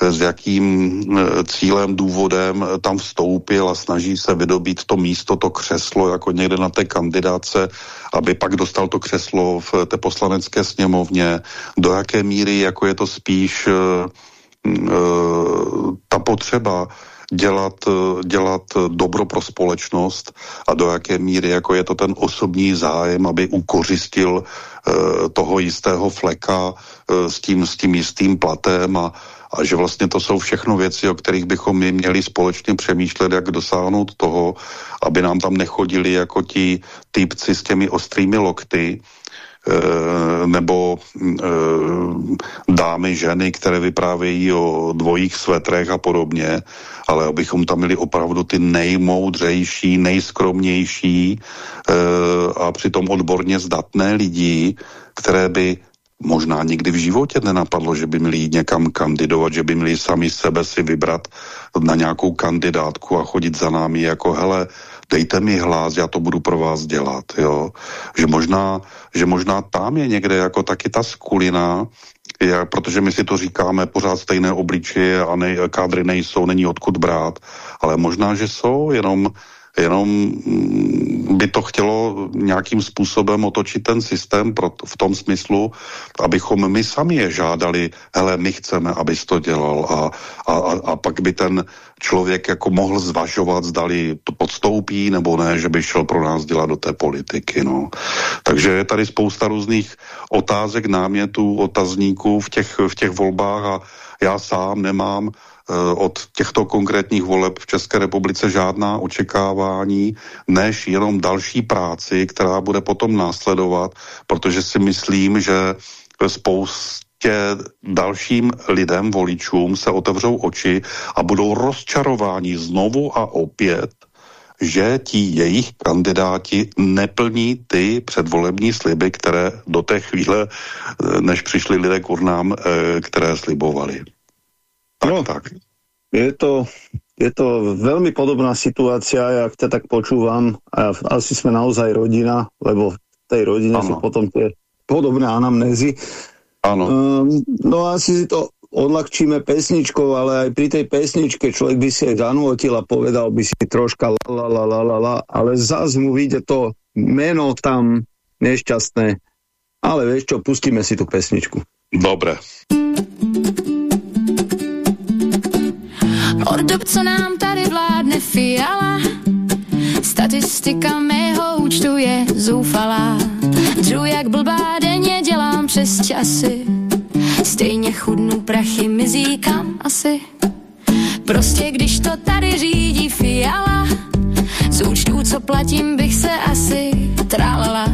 B: s jakým e, cílem, důvodem tam vstoupil a snaží se vydobít to místo, to křeslo, jako někde na té kandidáce, aby pak dostal to křeslo v té poslanecké sněmovně, do jaké míry, jako je to spíš ta potřeba dělat, dělat dobro pro společnost a do jaké míry jako je to ten osobní zájem, aby ukořistil toho jistého fleka s, tím, s tím jistým platem a, a že vlastně to jsou všechno věci, o kterých bychom my měli společně přemýšlet, jak dosáhnout toho, aby nám tam nechodili jako ti týpci s těmi ostrými lokty, e, nebo e, dámy, ženy, které vyprávějí o dvojích svetrech a podobně, ale abychom tam měli opravdu ty nejmoudřejší, nejskromnější e, a přitom odborně zdatné lidi, které by možná nikdy v životě nenapadlo, že by měli jít někam kandidovat, že by měli sami sebe si vybrat na nějakou kandidátku a chodit za námi jako hele, dejte mi hlas, já to budu pro vás dělat, jo. Že možná, že možná tam je někde jako taky ta skulina, je, protože my si to říkáme pořád stejné obličeje a ne, kádry nejsou, není odkud brát, ale možná, že jsou, jenom jenom mm, by to chtělo nějakým způsobem otočit ten systém pro, v tom smyslu, abychom my sami je žádali, hele, my chceme, abys to dělal a, a, a pak by ten člověk jako mohl zvažovat, zdali to podstoupí nebo ne, že by šel pro nás dělat do té politiky. No. Takže je tady spousta různých otázek, námětů, otazníků v těch, v těch volbách a já sám nemám od těchto konkrétních voleb v České republice žádná očekávání, než jenom další práci, která bude potom následovat, protože si myslím, že spoustě dalším lidem, voličům se otevřou oči a budou rozčarováni znovu a opět že ti jejich kandidáti neplní ty předvolební sliby, které do té chvíle, eh, než přišli lidé k urnám, eh, které slibovali.
A: Tak, no, tak. Je to, je to veľmi podobná situácia, jak ťa tak počúvam. A asi sme naozaj rodina, lebo v tej rodine ano. sú potom tie podobné anamnézy.
B: Áno. Um,
A: no asi si to odľahčíme pesničkou, ale aj pri tej pesničke človek by si aj zanútil a povedal by si troška la la la la la, la ale zás mu vyjde to meno tam nešťastné. Ale vieš čo, pustíme si tú pesničku.
B: Dobre.
C: Od dob, co nám tady vládne fiala, statistika mého účtu je zoufalá. Dřu jak blbá denně dělám přes časy, Stejně chudnu prachy mizí kam asi. Prostě když to tady řídí fiala Z účtů, co platím, bych se asi trálala.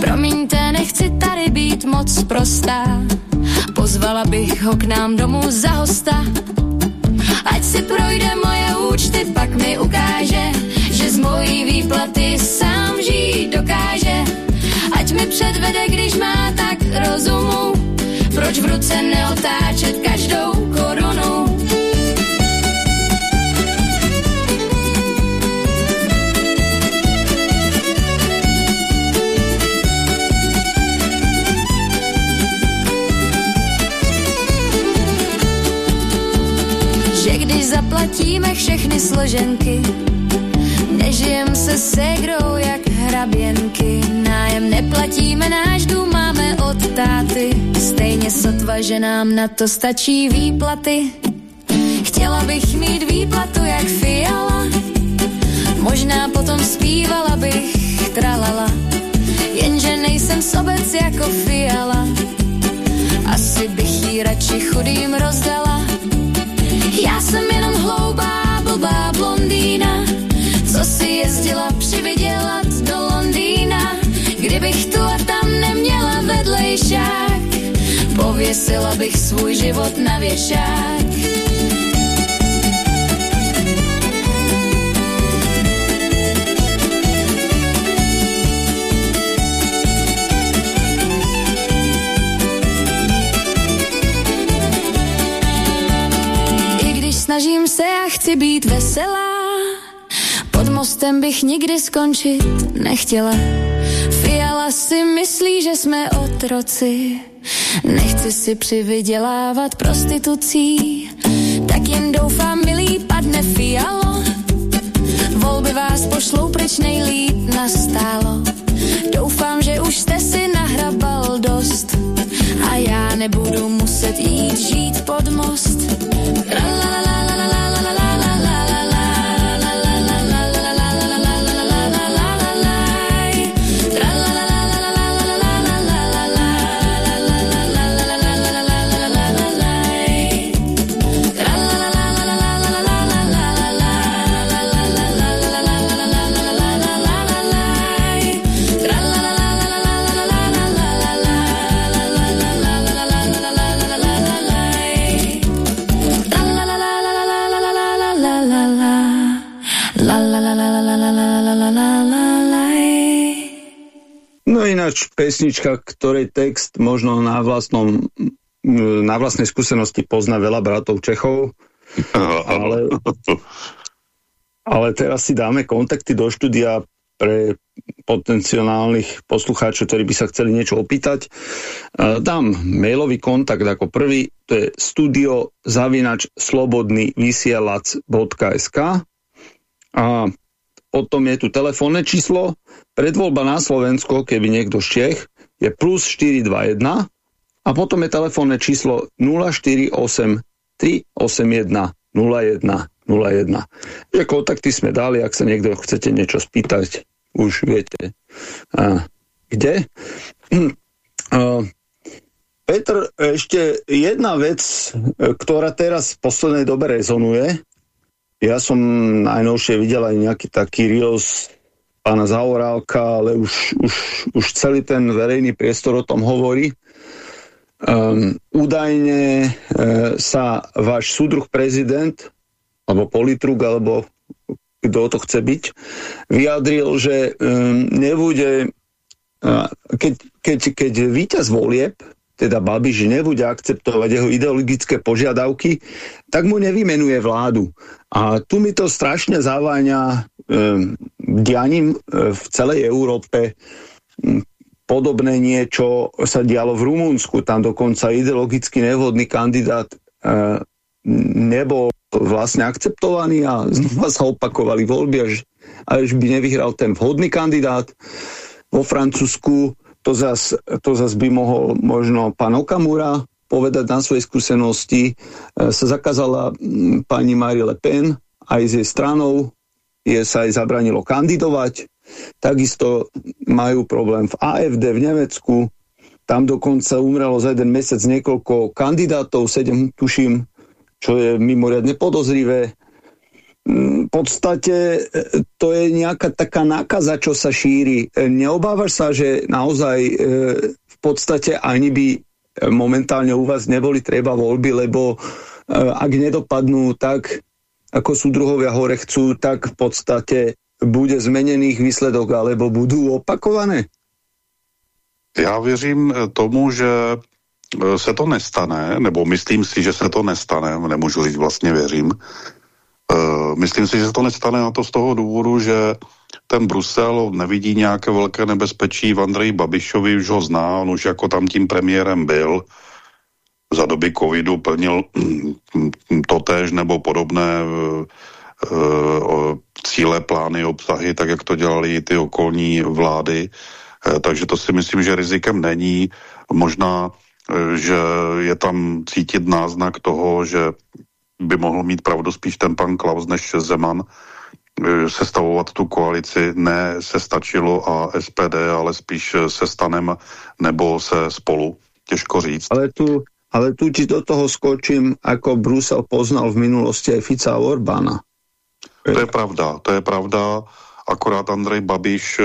C: Promiňte, nechci tady být moc prostá. Pozvala bych ho k nám domů za hosta Ať si projde moje účty, pak mi ukáže Že z mojí výplaty sám žít dokáže Ať mi předvede, když má tak rozumu proč v ruce neotáčet každou korunu? Když zaplatíme všechny složenky, nežijem se segrou jak hraběnky, nájem neplatíme, náš dům máme od táty, stejně sotva, že nám na to stačí výplaty. Chtěla bych mít výplatu jak fiala, možná potom zpívala bych tralala, jenže nejsem sobec jako fiala, asi bych jí radši chudým rozdala. Já jsem jenom blbá blondýna, co si jezdila přivydělat do Londýna, kdybych tu a tam neměla vedlejšák, pověsila bych svůj život na věšák. Snažím se a chci být veselá, pod mostem bych nikdy skončit nechtěla. Fiala si myslí, že jsme otroci. Nechci si přivydělávat prostitucí, tak jen doufám, milý, padne fialo. Volby vás pošlou pryč nejlíp nastálo. Doufám, že už jste si nahrabal dost a já nebudu muset jít žít pod most. La, la, la, la,
A: pesnička, ktorej text možno na vlastnom na vlastnej skúsenosti pozná veľa bratov Čechov, <laughs> ale, ale teraz si dáme kontakty do štúdia pre potenciálnych poslucháčov, ktorí by sa chceli niečo opýtať. Dám mailový kontakt ako prvý, to je studio zavinač slobodný vysielac.sk a potom je tu telefónne číslo Predvoľba na Slovensko, keby niekto z Čech, je plus 421 a potom je telefónne číslo 048 381 01 01. Že kontakty sme dali, ak sa niekto chcete niečo spýtať, už viete a, kde. <clears throat> A, Petr, ešte jedna vec, ktorá teraz v poslednej dobe rezonuje. Ja som najnovšie videl aj nejaký taký reels pána Zaorálka, ale už, už, už celý ten verejný priestor o tom hovorí. Um, údajne uh, sa váš súdruh prezident, alebo politruk, alebo kto to chce byť, vyjadril, že um, nebude, uh, keď, keď, keď víťaz volieb, teda Babiš nebude akceptovať jeho ideologické požiadavky, tak mu nevymenuje vládu. A tu mi to strašne zaváňa um, dianím v celej Európe podobné niečo sa dialo v Rumunsku. Tam dokonca ideologicky nevhodný kandidát e, nebol vlastne akceptovaný a znova sa opakovali voľby, až, až by nevyhral ten vhodný kandidát. Vo Francúzsku to zas, to zas by mohol možno pán Okamura povedať na svojej skúsenosti. E, sa zakázala pani Marie Le Pen aj s jej stranou, je sa aj zabranilo kandidovať Takisto majú problém v AFD v Nemecku. Tam dokonca umrelo za jeden mesiac niekoľko kandidátov, sedem tuším, čo je mimoriadne podozrivé. Mm, v podstate e, to je nejaká taká nákaza, čo sa šíri. E, neobávaš sa, že naozaj e, v podstate ani by momentálne u vás neboli treba voľby, lebo ak nedopadnú tak, ako sú druhovia hore chcú, tak v podstate bude zmenených výsledok, alebo budú opakované?
B: Já věřím tomu, že se to nestane, nebo myslím si, že se to nestane, nemůžu říct, vlastně věřím. Uh, myslím si, že se to nestane na to z toho důvodu, že ten Brusel nevidí nějaké velké nebezpečí v Andreji Babišovi, už ho zná, on už jako tam tím premiérem byl, za doby covidu plnil totéž nebo podobné uh, cíle, plány, obsahy, tak jak to dělali ty okolní vlády. Eh, takže to si myslím, že rizikem není. Možná, eh, že je tam cítit náznak toho, že by mohl mít pravdu spíš ten pan Klaus než Zeman, eh, sestavovat tu koalici ne se stačilo a SPD, ale spíš se stanem nebo se spolu. Těžko říct.
A: Ale tu, ale tu ti do toho skočím, ako Brusel poznal v minulosti aj Fica a Orbána.
B: To je pravda, to je pravda, akorát Andrej Babiš e,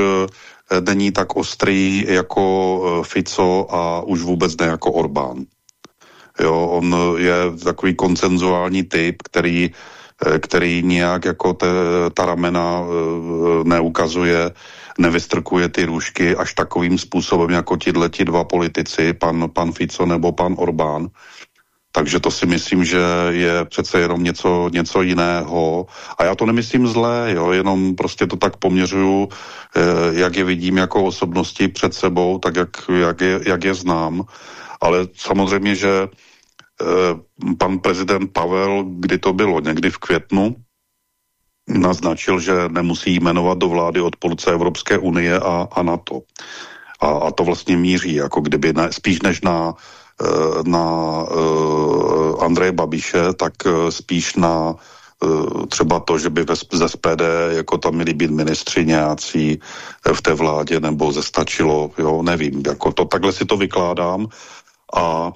B: není tak ostrý jako e, Fico a už vůbec ne jako Orbán. Jo, on je takový koncenzuální typ, který, e, který nějak jako te, ta ramena neukazuje, nevystrkuje ty růžky až takovým způsobem, jako ti dva politici, pan, pan Fico nebo pan Orbán. Takže to si myslím, že je přece jenom něco, něco jiného. A já to nemyslím zlé, jo, jenom prostě to tak poměřuju, eh, jak je vidím jako osobnosti před sebou, tak jak, jak, je, jak je znám. Ale samozřejmě, že eh, pan prezident Pavel, kdy to bylo, někdy v květnu, naznačil, že nemusí jmenovat do vlády odpolce Evropské unie a, a NATO. A, a to vlastně míří, jako kdyby ne, spíš než na Eh, na uh, Andreje Babiše, tak spíš na třeba to, že by ze SPD jako tam měli být ministři nějací v té vládě, nebo zestačilo, jo, nevím, jako to, takhle si to vykládám. A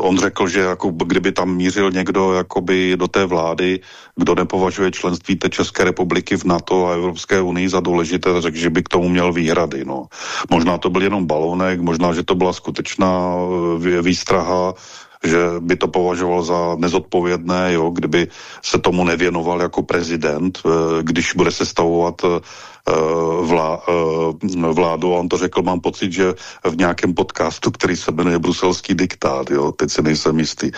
B: on řekl, že jako kdyby tam mířil někdo jakoby do té vlády, kdo nepovažuje členství té České republiky v NATO a Evropské unii za důležité, řekl, že by k tomu měl výhrady. No. Možná to byl jenom balónek, možná, že to byla skutečná uh, výstraha, že by to považoval za nezodpovědné, jo, kdyby se tomu nevěnoval jako prezident, uh, když bude sestavovat Eh, vlá, eh, vládu on to řekl, mám pocit, že v nějakém podcastu, který se jmenuje Bruselský diktát, jo, teď se nejsem jistý.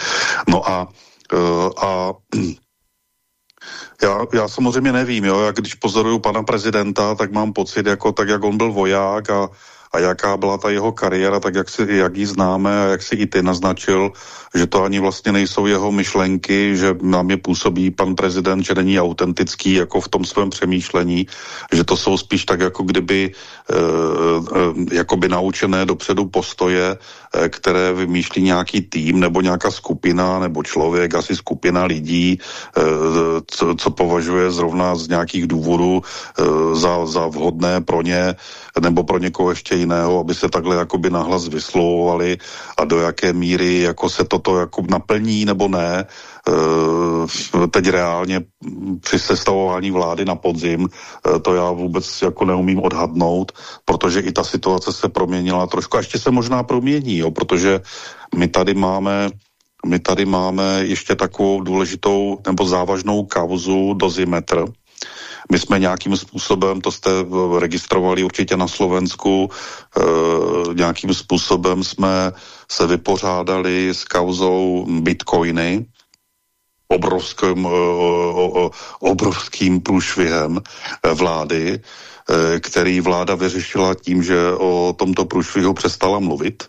B: No a, eh, a <clears throat> já, já samozřejmě nevím, jo, jak když pozoruju pana prezidenta, tak mám pocit, jako tak, jak on byl voják a a jaká byla ta jeho kariéra, tak jak, si, jak ji známe a jak si i ty naznačil, že to ani vlastně nejsou jeho myšlenky, že nám je působí pan prezident, že není autentický jako v tom svém přemýšlení, že to jsou spíš tak jako kdyby e, e, jakoby naučené dopředu postoje, e, které vymýšlí nějaký tým nebo nějaká skupina nebo člověk, asi skupina lidí, e, co, co považuje zrovna z nějakých důvodů e, za, za vhodné pro ně nebo pro někoho ještě jiného, aby se takhle jakoby nahlas vyslovovali a do jaké míry jako se toto jako naplní nebo ne. E, teď reálně při sestavování vlády na podzim, e, to já vůbec jako neumím odhadnout, protože i ta situace se proměnila trošku a ještě se možná promění, jo, protože my tady máme my tady máme ještě takovou důležitou nebo závažnou kauzu dozimetr, my jsme nějakým způsobem, to jste registrovali určitě na Slovensku, e, nějakým způsobem jsme se vypořádali s kauzou bitcoiny, obrovským, e, o, obrovským průšvihem vlády, který vláda vyřešila tím, že o tomto průšvihu přestala mluvit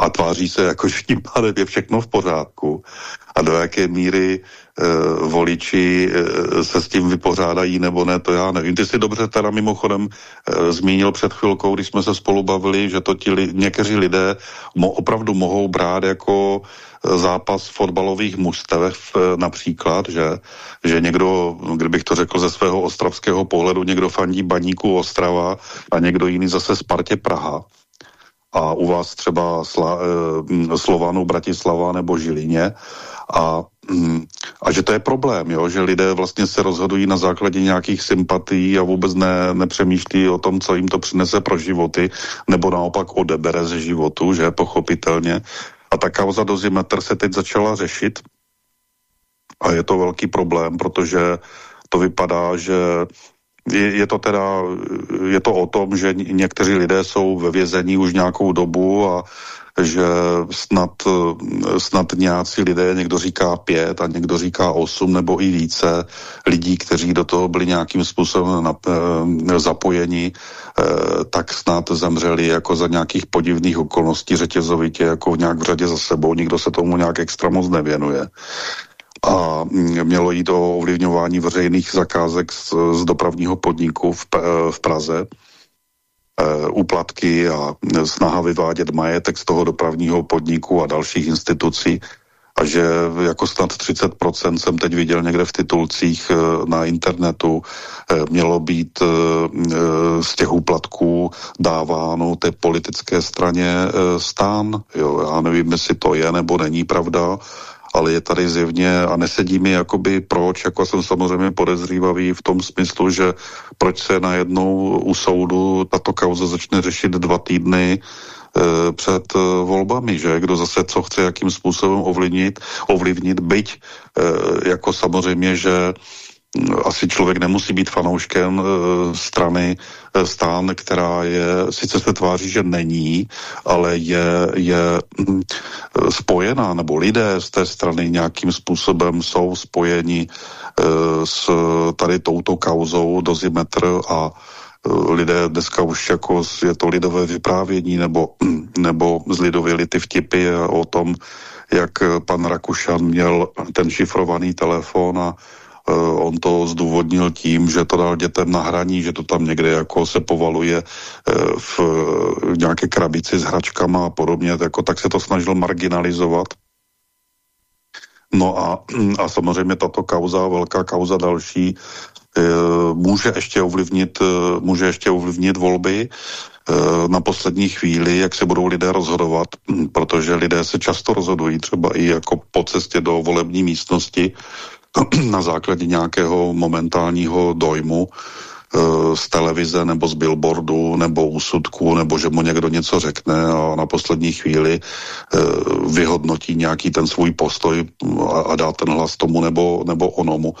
B: a tváří se jako, že tím pádem je všechno v pořádku. A do jaké míry voliči e, se s tím vypořádají nebo ne, to já nevím. Ty si dobře teda mimochodem e, zmínil před chvilkou, když jsme se spolu bavili, že to ti li, někteří lidé mo, opravdu mohou brát jako zápas fotbalových mužstev například, že, že někdo, kdybych to řekl ze svého ostravského pohledu, někdo fandí baníku Ostrava a někdo jiný zase Spartě Praha a u vás třeba Sla, eh, Slovanu, Bratislava nebo Žilině a, mm, a že to je problém, jo? že lidé vlastně se rozhodují na základě nějakých sympatií a vůbec ne, nepřemýšlí o tom, co jim to přinese pro životy, nebo naopak odebere ze životu, že pochopitelně. A ta kauza dozimetr se teď začala řešit a je to velký problém, protože to vypadá, že je, je to teda, je to o tom, že někteří lidé jsou ve vězení už nějakou dobu a že snad, snad nějací lidé, někdo říká pět a někdo říká osm nebo i více lidí, kteří do toho byli nějakým způsobem na, e, zapojeni, e, tak snad zemřeli jako za nějakých podivných okolností řetězovitě, jako nějak v řadě za sebou, nikdo se tomu nějak extra moc nevěnuje. A mělo jít o ovlivňování veřejných zakázek z, z dopravního podniku v, v Praze úplatky a snaha vyvádět majetek z toho dopravního podniku a dalších institucí a že jako snad 30% jsem teď viděl někde v titulcích e, na internetu e, mělo být z těch úplatků dáváno té politické straně stán. Jo, já nevím, jestli to je nebo není pravda, ale je tady zjevně a nesedí mi jakoby proč, jako jsem samozřejmě podezřívavý v tom smyslu, že proč se najednou u soudu tato kauza začne řešit dva týdny e, před e, volbami, že? Kdo zase co chce, jakým způsobem ovlivnit, ovlivnit byť e, jako samozřejmě, že asi člověk nemusí být fanouškem e, strany e, stán, která je, sice se tváří, že není, ale je, je mm, spojená, nebo lidé z té strany nějakým způsobem jsou spojeni e, s tady touto kauzou dozimetr a lidé dneska už jako je to lidové vyprávění nebo, nebo z lidově ty vtipy o tom, jak pan Rakušan měl ten šifrovaný telefon a Eh, on to zdůvodnil tím, že to dal dětem na hraní, že to tam někde jako se povaluje eh, v nějaké krabici s hračkama a podobně, jako tak se to snažil marginalizovat. No a, a samozřejmě tato kauza, velká kauza další, eh, může ještě ovlivnit, může ještě ovlivnit volby na poslední chvíli, jak se budou lidé rozhodovat, hm, protože lidé se často rozhodují třeba i jako po cestě do volební místnosti <clears throat> na základě nějakého momentálního dojmu e, z televize nebo z billboardu nebo úsudku, nebo že mu někdo něco řekne a na poslední chvíli e, vyhodnotí nějaký ten svůj postoj a dá ten hlas tomu nebo, nebo onomu.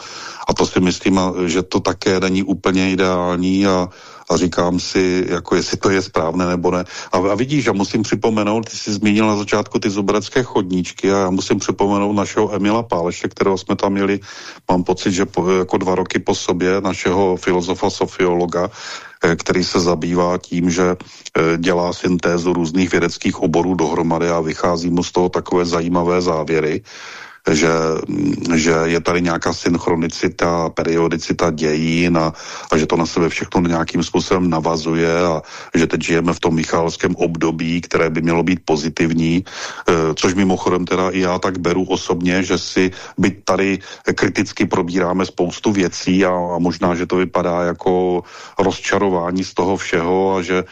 B: A to si myslím, že to také není úplně ideální a a říkám si, jako jestli to je správné nebo ne. A, a vidíš, já musím připomenout, ty jsi zmínil na začátku ty zuberecké chodníčky a já musím připomenout našeho Emila Páleše, kterého jsme tam měli, mám pocit, že po, jako dva roky po sobě, našeho filozofa, sofiologa, eh, který se zabývá tím, že eh, dělá syntézu různých vědeckých oborů dohromady a vychází mu z toho takové zajímavé závěry že, že je tady nějaká synchronicita, periodicita dějín a, a že to na sebe všechno nějakým způsobem navazuje a že teď žijeme v tom Michalském období, které by mělo být pozitivní, e, což mimochodem teda i já tak beru osobně, že si byť tady kriticky probíráme spoustu věcí a, a možná, že to vypadá jako rozčarování z toho všeho a že,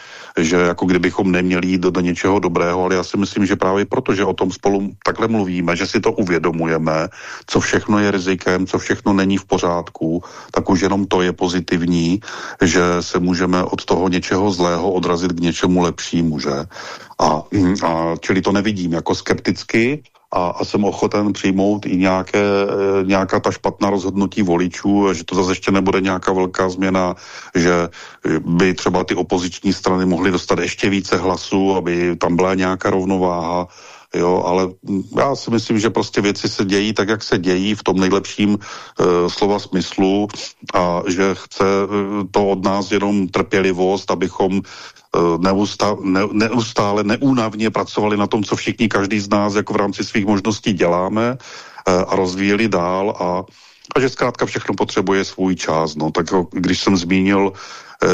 B: že jako kdybychom neměli jít do, do něčeho dobrého, ale já si myslím, že právě proto, že o tom spolu takhle mluvíme, že si to uvědomujeme, co všechno je rizikem, co všechno není v pořádku, tak už jenom to je pozitivní, že se můžeme od toho něčeho zlého odrazit k něčemu lepšímu, že? A, a čili to nevidím jako skepticky, a, a jsem ochoten přijmout i nějaké, e, nějaká ta špatná rozhodnutí voličů, že to zase ještě nebude nějaká velká změna, že by třeba ty opoziční strany mohly dostat ještě více hlasů, aby tam byla nějaká rovnováha, jo, ale já si myslím, že prostě věci se dějí tak, jak se dějí v tom nejlepším e, slova smyslu a že chce e, to od nás jenom trpělivost, abychom Eh, neustále, ne, neustále neúnavně pracovali na tom, co všichni, každý z nás jako v rámci svých možností děláme eh, a rozvíjeli dál a, a že zkrátka všechno potřebuje svůj čas. No, tak když jsem zmínil eh,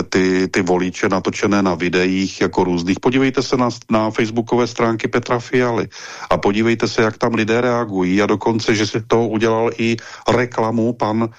B: ty, ty voliče natočené na videích jako různých. Podívejte se na, na facebookové stránky Petra Fialy a podívejte se, jak tam lidé reagují a dokonce, že si to udělal i reklamu pan uh,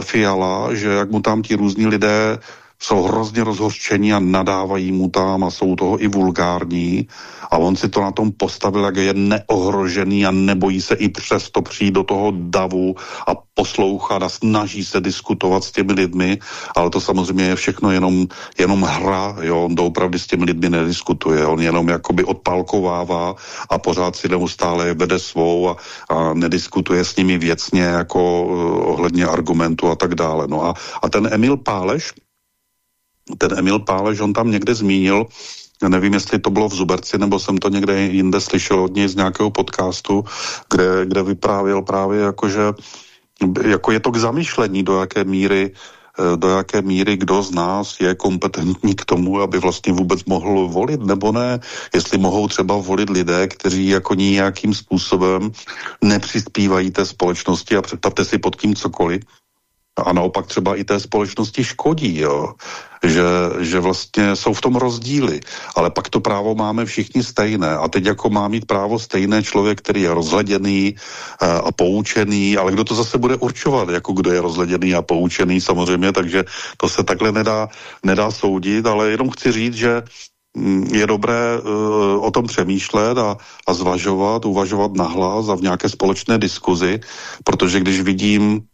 B: Fiala, že jak mu tam ti různí lidé jsou hrozně rozhořčení a nadávají mu tam a jsou toho i vulgární. A on si to na tom postavil, jak je neohrožený a nebojí se i přesto přijít do toho davu a poslouchat a snaží se diskutovat s těmi lidmi, ale to samozřejmě je všechno jenom, jenom hra, jo, on doopravdy s těmi lidmi nediskutuje, on jenom jakoby odpalkovává a pořád si neustále vede svou a, a nediskutuje s nimi věcně jako uh, ohledně argumentu a tak dále. No a, a ten Emil Páleš, ten Emil Pálež, on tam někde zmínil, já nevím, jestli to bylo v Zuberci, nebo jsem to někde jinde slyšel od něj z nějakého podcastu, kde, kde vyprávěl právě jako, že jako je to k zamýšlení, do jaké míry eh, do jaké míry kdo z nás je kompetentní k tomu, aby vlastně vůbec mohl volit, nebo ne, jestli mohou třeba volit lidé, kteří jako nějakým způsobem nepřispívají té společnosti a představte si pod tím cokoliv, a naopak třeba i té společnosti škodí, jo? Že, že vlastně jsou v tom rozdíly, ale pak to právo máme všichni stejné a teď jako má mít právo stejné člověk, který je rozhleděný a, eh, a poučený, ale kdo to zase bude určovat, jako kdo je rozhleděný a poučený samozřejmě, takže to se takhle nedá, nedá soudit, ale jenom chci říct, že mm, je dobré uh, o tom přemýšlet a, a zvažovat, uvažovat nahlas a v nějaké společné diskuzi, protože když vidím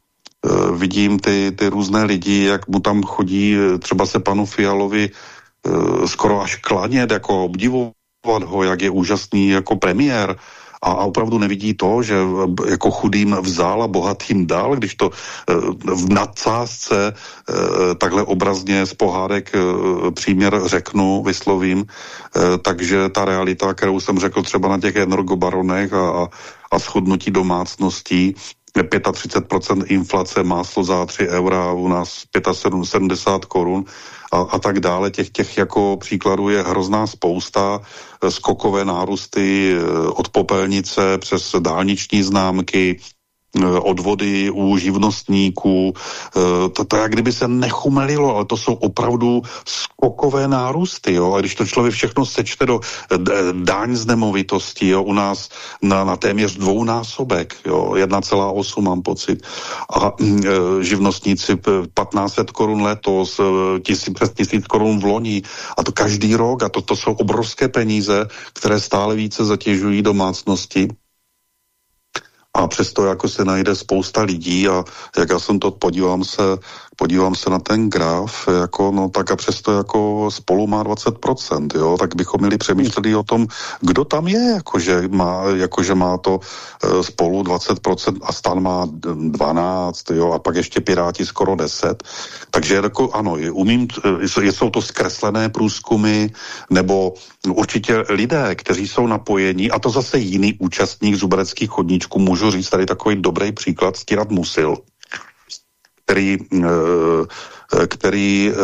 B: vidím ty, ty různé lidi, jak mu tam chodí, eh, třeba se panu Fialovi uh, skoro až klanět, jako obdivovat ho, jak je úžasný jako premiér, a, a opravdu nevidí to, že jako chudým vzal a bohatým dal, když to v nadsázce takhle obrazně z pohádek příměr řeknu, vyslovím, takže ta realita, kterou jsem řekl třeba na těch energobaronech a, a schudnutí domácností, 35% inflace, máslo za 3 eura, u nás 75 korun a, a tak dále. Těch, těch jako příkladů je hrozná spousta. Skokové nárůsty eh, od popelnice přes dálniční známky, odvody u živnostníků, eh, to, to jak kdyby se nechumelilo, ale to jsou opravdu skokové nárůsty, jo, a když to člověk všechno sečte do eh, daň z nemovitosti, jo, u nás na, na téměř dvounásobek, jo, 1,8 mám pocit, a e, živnostníci 1500 korun letos, přes tisíc korun v loni, a to každý rok, a to, to jsou obrovské peníze, které stále více zatěžují domácnosti a přesto jako se najde spousta lidí a jak já jsem to, podívám se, podívám se na ten graf, jako, no tak a přesto jako spolu má 20%, jo, tak bychom měli přemýšlet o tom, kdo tam je, jakože má, jakože má to e, spolu 20% a stan má 12, jo, a pak ještě Piráti skoro 10, takže jako ano, umím, e, jsou to zkreslené průzkumy, nebo určitě lidé, kteří jsou napojení, a to zase jiný účastník zubereckých chodníčků, můžu říct tady takový dobrý příklad, Stirat Musil, který uh, který eh,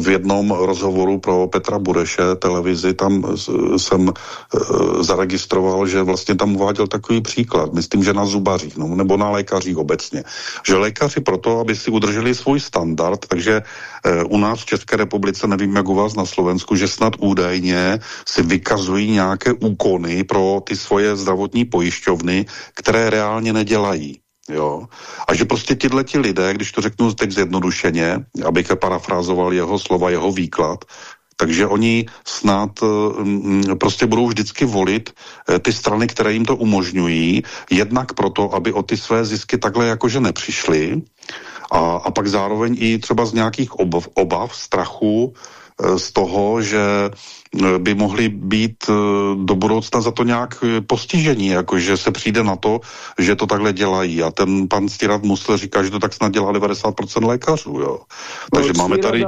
B: v jednom rozhovoru pro Petra Bureše televizi tam jsem eh, zaregistroval, že vlastně tam uváděl takový příklad, myslím, že na zubařích, no, nebo na lékařích obecně, že lékaři proto, aby si udrželi svůj standard, takže eh, u nás v České republice, nevím jak u vás na Slovensku, že snad údajně si vykazují nějaké úkony pro ty svoje zdravotní pojišťovny, které reálně nedělají. Jo. A že prostě tyhle ti lidé, když to řeknu teď zjednodušeně, abych parafrázoval jeho slova, jeho výklad, Takže oni snad mm, prostě budou vždycky volit eh, ty strany, které jim to umožňují, jednak proto, aby o ty své zisky takhle jakože nepřišly a, a pak zároveň i třeba z nějakých obav, obav strachu eh, z toho, že eh, by mohli být do budoucna za to nějak postižení, jakože se přijde na to, že to takhle dělají. A ten pan Stirat Musel říká, že to tak snad dělá 90% lékařů. Jo. Takže no, máme tady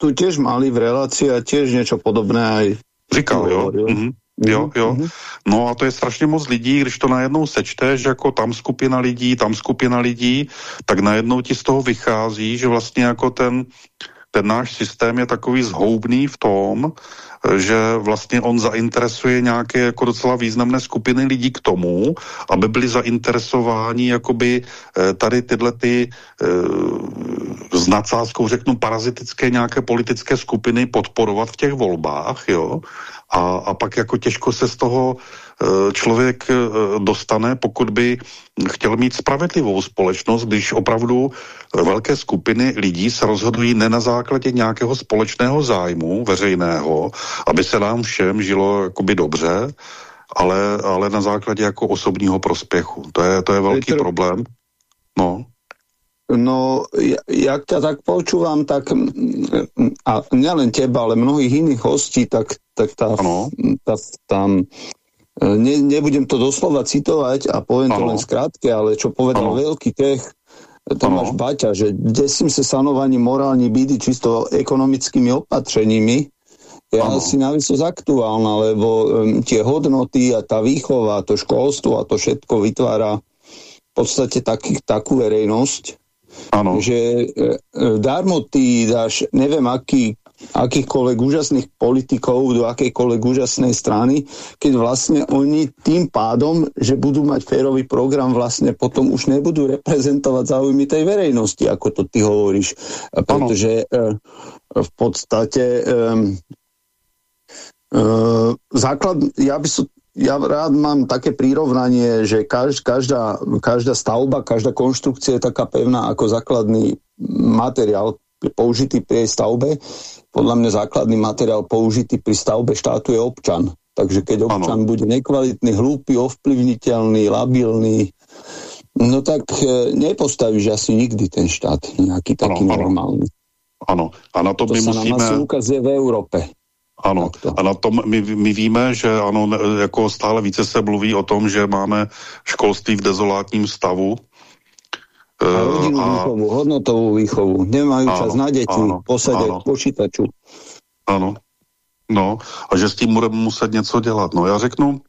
A: tu tiež mali v relácii a tiež niečo podobné aj
B: Říkal, jo. Mm -hmm. Jo, jo. Mm -hmm. No a to je strašně moc lidí, když to najednou sečteš, jako tam skupina lidí, tam skupina lidí, tak najednou ti z toho vychází, že vlastně jako ten, ten náš systém je takový zhoubný v tom, že vlastně on zainteresuje nějaké jako docela významné skupiny lidí k tomu, aby byli zainteresováni jakoby eh, tady tyhle ty e, s nadsázkou řeknu parazitické nějaké politické skupiny podporovat v těch volbách, jo, a, a pak jako těžko se z toho Eh, člověk eh, dostane, pokud by chtěl mít spravedlivou společnost, když opravdu eh, velké skupiny lidí se rozhodují ne na základě nějakého společného zájmu veřejného, aby se nám všem žilo jakoby dobře, ale, ale na základě jako osobního prospěchu. To je, to je velký Petr, problém. No.
A: No, jak ťa tak počúvam, tak a nielen teba, ale mnohých iných hostí, tak, tak tá, tá, tam ne, nebudem to doslova citovať a poviem ano. to len skrátke, ale čo povedal ano. veľký tech Tomáš Baťa, že desím se sanování morální bídy čisto ekonomickými opatřeními, je ano. asi navysost aktuálna, lebo um, tie hodnoty a tá výchova, to školstvo a to všetko vytvára v podstate taký, takú verejnosť, ano. že e, e, darmo ty dáš neviem aký akýchkoľvek úžasných politikov do akejkoľvek úžasnej strany, keď vlastne oni tým pádom, že budú mať férový program, vlastne potom už nebudú reprezentovať záujmy tej verejnosti, ako to ty hovoríš. Pretože uh, v podstate um, uh, základ, ja by som ja rád mám také prirovnanie, že každ, každá, každá stavba, každá konštrukcia je taká pevná ako základný materiál použitý pri jej stavbe podľa mňa základný materiál použitý pri stavbe štátu je občan. Takže keď občan ano. bude nekvalitný, hlúpy, ovplyvniteľný, labilný, no tak e, nepostavíš asi nikdy ten štát nejaký taký ano, normálny.
B: Ano, a na to, to my
A: sa
B: musíme...
A: To ukazuje v Európe.
B: Ano, a na tom my, my víme, že ano, jako stále více se mluví o tom, že máme školství v dezolátním stavu,
A: a rodinnú a... výchovu, hodnotovú výchovu. Nemajú áno, čas na deti, posedět k počítaču.
B: Ano. No, a že s tím budeme muset něco dělat. No, já řeknu,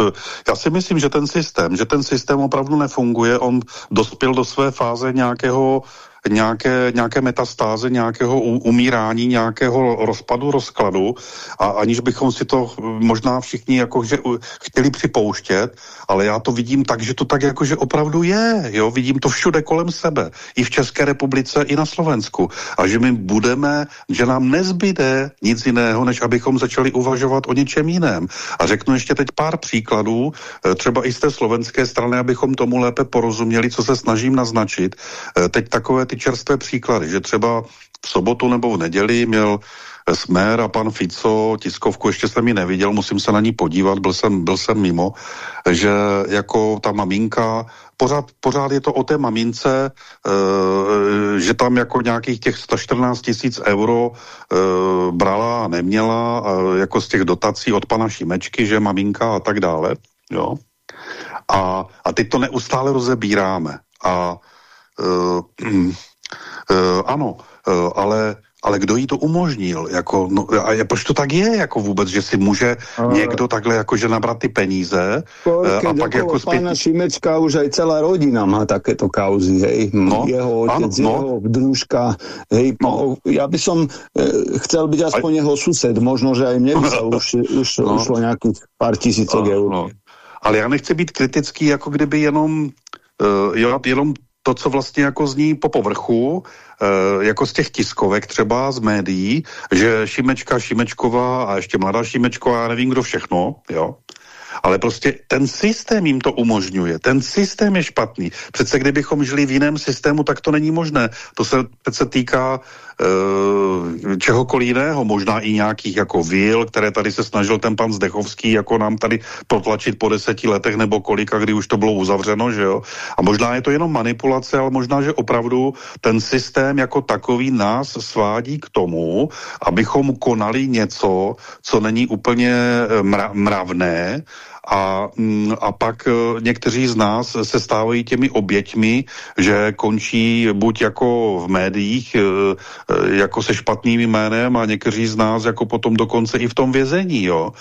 B: eh, já si myslím, že ten systém, že ten systém opravdu nefunguje, on dospěl do své fáze nějakého nějaké, nějaké metastáze, nějakého umírání, nějakého rozpadu, rozkladu a aniž bychom si to možná všichni jako, že, chtěli připouštět, ale já to vidím tak, že to tak jako, že opravdu je, jo, vidím to všude kolem sebe, i v České republice, i na Slovensku a že my budeme, že nám nezbyde nic jiného, než abychom začali uvažovat o něčem jiném. A řeknu ještě teď pár příkladů, e, třeba i z té slovenské strany, abychom tomu lépe porozuměli, co se snažím naznačit. E, teď takové ty ty čerstvé příklady, že třeba v sobotu nebo v neděli měl Smer a pan Fico tiskovku, ještě jsem ji neviděl, musím se na ní podívat, byl jsem, byl jsem mimo, že jako ta maminka, pořád, pořád je to o té mamince, e, že tam jako nějakých těch 114 tisíc euro e, brala a neměla, e, jako z těch dotací od pana Šimečky, že maminka a tak dále, jo. A, a teď to neustále rozebíráme. A ano, uh, ale ale kdo jí to umožnil? Jako, no, a je, proč to tak je jako vůbec, že si může uh, někdo takhle jakože nabrat ty peníze
A: uh, a pak jako zpět... Pána Šimečka už aj celá rodina má takéto kauzy, hej. No, jeho otec, ano, no. jeho družka, hej. No. Ja by som uh, chcel byť aspoň a... jeho sused, možno, že aj mne by sa už, už <laughs> no. ušlo nejakých pár tisícok eur. No.
B: Ale já nechci být kritický, jako kdyby jenom, uh, jenom to, co vlastně jako zní po povrchu, e, jako z těch tiskovek třeba, z médií, že Šimečka, Šimečková a ještě mladá Šimečková, já nevím kdo všechno, jo. ale prostě ten systém jim to umožňuje. Ten systém je špatný. Přece kdybychom žili v jiném systému, tak to není možné. To se přece týká čehokoliv jiného, možná i nějakých jako vil, které tady se snažil ten pan Zdechovský jako nám tady protlačit po deseti letech nebo kolika, kdy už to bylo uzavřeno, že jo. A možná je to jenom manipulace, ale možná, že opravdu ten systém jako takový nás svádí k tomu, abychom konali něco, co není úplně eh, mravné a, mm, a pak e, někteří z nás se stávají těmi oběťmi, že končí buď jako v médiích, e, e, jako se špatným jménem a někteří z nás jako potom dokonce i v tom vězení, jo.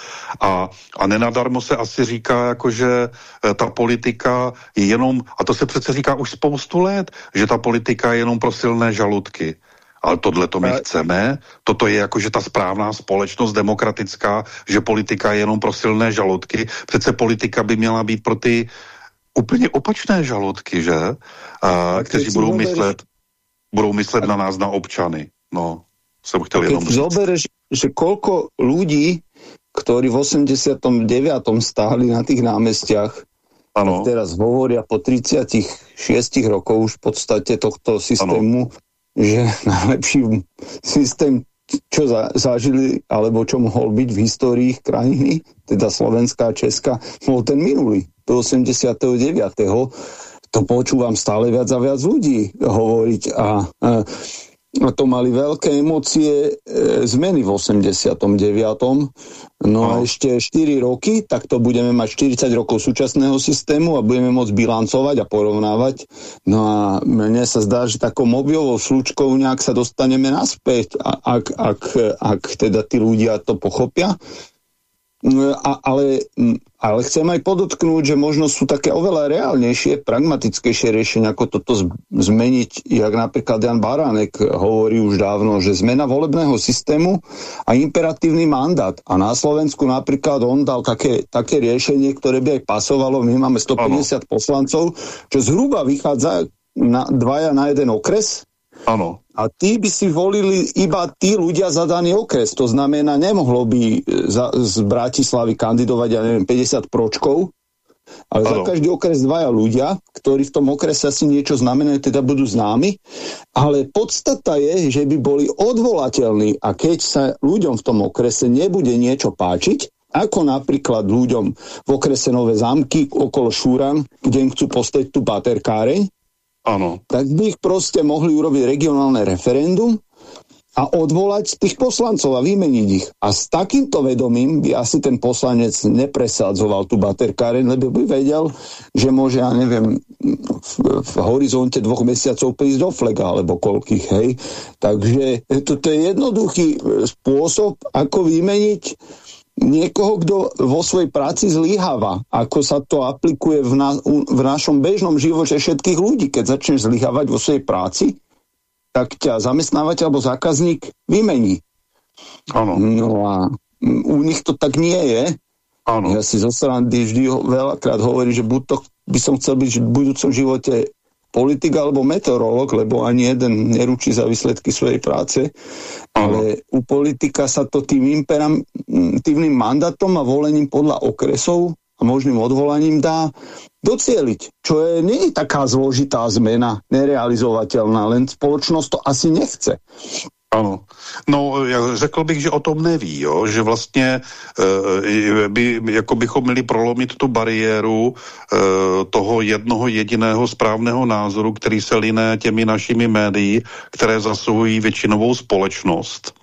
B: A, a nenadarmo se asi říká, jako že ta politika je jenom, a to se přece říká už spoustu let, že ta politika je jenom pro silné žaludky. Ale tohle to my Ale... chceme. Toto je jako, že ta správná společnost demokratická, že politika je jenom pro silné žaludky. Přece politika by měla být pro ty úplně opačné žaludky, že? A, kteří budou myslet, budou myslet na nás, na občany. No, jsem chtěl jenom říct.
A: Zobereš, že kolko lidí, ktorí v 89. stáli na tých námestiach, ano. teraz hovoria po 36 rokov už v podstate tohto systému, ano že <laughs> najlepší systém, čo za, zažili, alebo čo mohol byť v histórii krajiny, teda Slovenská a Česka, bol ten minulý, do 89. To počúvam stále viac a viac ľudí hovoriť a, a a to mali veľké emócie e, zmeny v 89. No a ešte 4 roky, tak to budeme mať 40 rokov súčasného systému a budeme môcť bilancovať a porovnávať. No a mne sa zdá, že takou mobilovou slučkou nejak sa dostaneme naspäť, ak, ak, ak teda tí ľudia to pochopia. A, ale, ale chcem aj podotknúť, že možno sú také oveľa reálnejšie, pragmatickejšie riešenia, ako toto zmeniť, jak napríklad Jan Baránek hovorí už dávno, že zmena volebného systému a imperatívny mandát. A na Slovensku napríklad on dal také, také riešenie, ktoré by aj pasovalo. My máme 150 ano. poslancov, čo zhruba vychádza na dvaja na jeden okres.
B: Áno.
A: A tí by si volili iba tí ľudia za daný okres. To znamená, nemohlo by e, za, z Bratislavy kandidovať, ja neviem, 50 pročkov, ale ano. za každý okres dvaja ľudia, ktorí v tom okrese asi niečo znamenajú, teda budú známi. Ale podstata je, že by boli odvolateľní a keď sa ľuďom v tom okrese nebude niečo páčiť, ako napríklad ľuďom v okrese Nové zámky okolo Šúran, kde im chcú postaviť tú baterkáreň,
B: Ano.
A: Tak by ich proste mohli urobiť regionálne referendum a odvolať tých poslancov a vymeniť ich. A s takýmto vedomím by asi ten poslanec nepresadzoval tú baterkáreň, lebo by vedel, že môže, ja neviem, v, v horizonte dvoch mesiacov prísť do flega, alebo koľkých, hej. Takže toto je jednoduchý spôsob, ako vymeniť niekoho, kto vo svojej práci zlyháva. Ako sa to aplikuje v, na, v našom bežnom živote všetkých ľudí. Keď začneš zlyhávať vo svojej práci, tak ťa zamestnávateľ alebo zákazník vymení.
B: Ano.
A: No a u nich to tak nie je.
B: Ano.
A: Ja si zo strany vždy veľakrát hovorí, že buď to by som chcel byť v budúcom živote politik alebo meteorolog, lebo ani jeden neručí za výsledky svojej práce, ale u politika sa to tým imperatívnym mandátom a volením podľa okresov a možným odvolaním dá docieliť, čo je nie je taká zložitá zmena, nerealizovateľná, len spoločnosť to asi nechce.
B: Ano. No, já řekl bych, že o tom neví, jo? že vlastně e, by, jako bychom měli prolomit tu bariéru e, toho jednoho jediného správného názoru, který se liné těmi našimi médií, které zasuhují většinovou společnost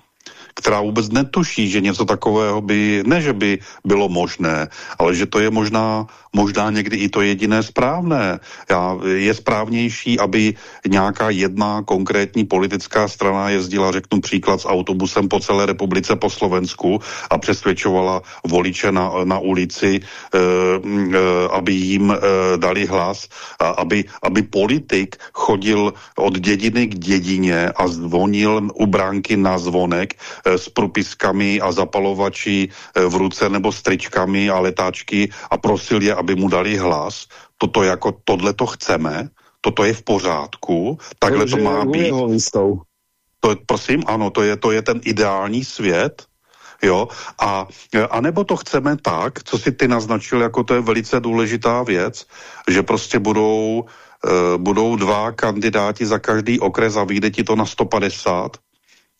B: která vůbec netuší, že něco takového by, ne že by bylo možné, ale že to je možná, možná někdy i to jediné správné. Já, je správnější, aby nějaká jedna konkrétní politická strana jezdila, řeknu příklad, s autobusem po celé republice po Slovensku a přesvědčovala voliče na, na ulici, e, e, aby jim e, dali hlas, a aby, aby politik chodil od dědiny k dědině a zvonil u bránky na zvonek Eh, s propiskami a zapalovači eh, v ruce nebo s tričkami a letáčky a prosil je, aby mu dali hlas. Toto jako, tohle to chceme, toto je v pořádku, takhle to, to má být. To, prosím, ano, to je, to je ten ideální svět, Jo? A, a nebo to chceme tak, co si ty naznačil, jako to je velice důležitá věc, že prostě budou, uh, budou dva kandidáti za každý okres a vyjde ti to na 150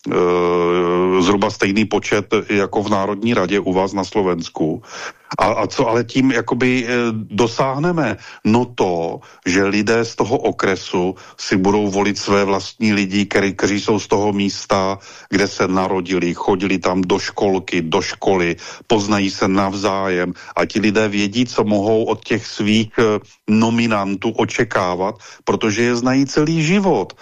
B: Eh, zhruba stejný počet jako v Národní radě u vás na Slovensku. A, a co ale tím jakoby eh, dosáhneme? No to, že lidé z toho okresu si budou volit své vlastní lidi, který, kteří jsou z toho místa, kde se narodili, chodili tam do školky, do školy, poznají se navzájem a ti lidé vědí, co mohou od těch svých eh, nominantů očekávat, protože je znají celý život.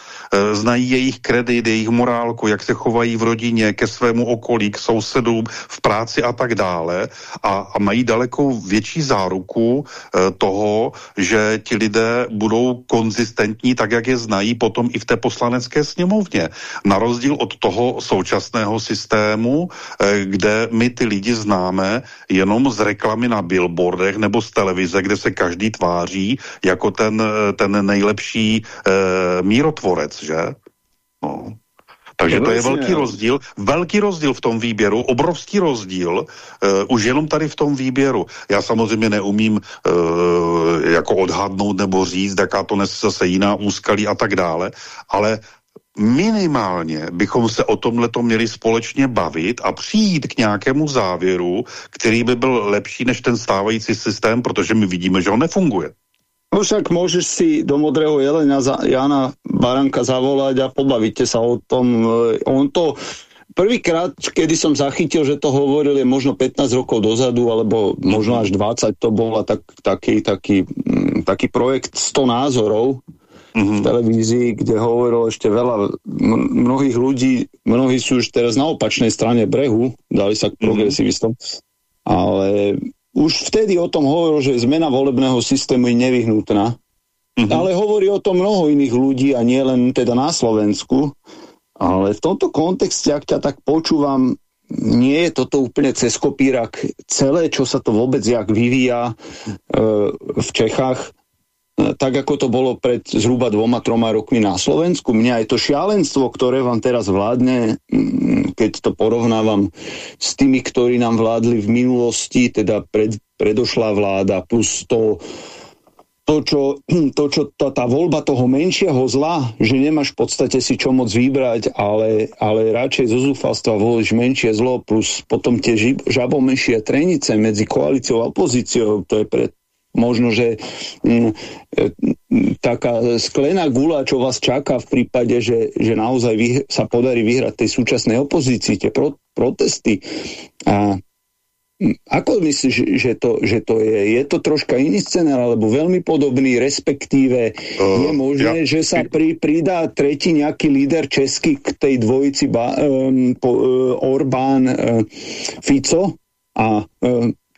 B: Znají jejich kredit, jejich morálku, jak se chovají v rodině, ke svému okolí, k sousedům, v práci a tak dále a, a mají daleko větší záruku e, toho, že ti lidé budou konzistentní tak, jak je znají potom i v té poslanecké sněmovně. Na rozdíl od toho současného systému, e, kde my ty lidi známe jenom z reklamy na billboardech nebo z televize, kde se každý tváří jako ten, e, ten nejlepší mírotvorec, že? No. Takže to je velký rozdíl, velký rozdíl v tom výběru, obrovský rozdíl, uh, už jenom tady v tom výběru. Já samozřejmě neumím uh, jako odhadnout nebo říct, jaká to nese zase jiná úskalí a tak dále, ale minimálně bychom se o tomhle měli společně bavit a přijít k nějakému závěru, který by byl lepší než ten stávající systém, protože my vidíme, že on nefunguje.
A: No však môžeš si do Modrého jelenia za Jana Baranka zavolať a pobavíte sa o tom. E, on to prvýkrát, kedy som zachytil, že to hovoril, je možno 15 rokov dozadu, alebo možno až 20 to bol tak, taký, taký, mm, taký projekt 100 názorov mm -hmm. v televízii, kde hovoril ešte veľa mnohých ľudí, mnohí sú už teraz na opačnej strane brehu, dali sa k mhm. progresivistom, mm -hmm. ale už vtedy o tom hovoril, že zmena volebného systému je nevyhnutná. Mm-hmm. Ale hovorí o tom mnoho iných ľudí a nie len teda na Slovensku. Ale v tomto kontexte, ak ťa tak počúvam, nie je toto úplne cez kopírak celé, čo sa to vôbec jak vyvíja e, v Čechách tak ako to bolo pred zhruba dvoma, troma rokmi na Slovensku. Mňa je to šialenstvo, ktoré vám teraz vládne, mm, keď to porovnávam s tými, ktorí nám vládli v minulosti, teda pred, predošlá vláda, plus to, to, čo, <clears throat> to, čo tá, tá voľba toho menšieho zla, že nemáš v podstate si čo moc vybrať, ale, ale radšej zo zúfalstva volíš menšie zlo, plus potom tie žabomešie trenice medzi koalíciou a opozíciou, to je pre možno, že m, mm, e, taká sklená gula, čo vás čaká v prípade, že, že naozaj vy, sa podarí vyhrať tej súčasnej opozícii, tie pro, protesty. A mm, ako myslíš, že to, že to je? Je to troška iný scenár, alebo veľmi podobný, respektíve uh, je možné, ja, že sa pri, pridá tretí nejaký líder český k tej dvojici ba, um, po, uh, Orbán uh, Fico a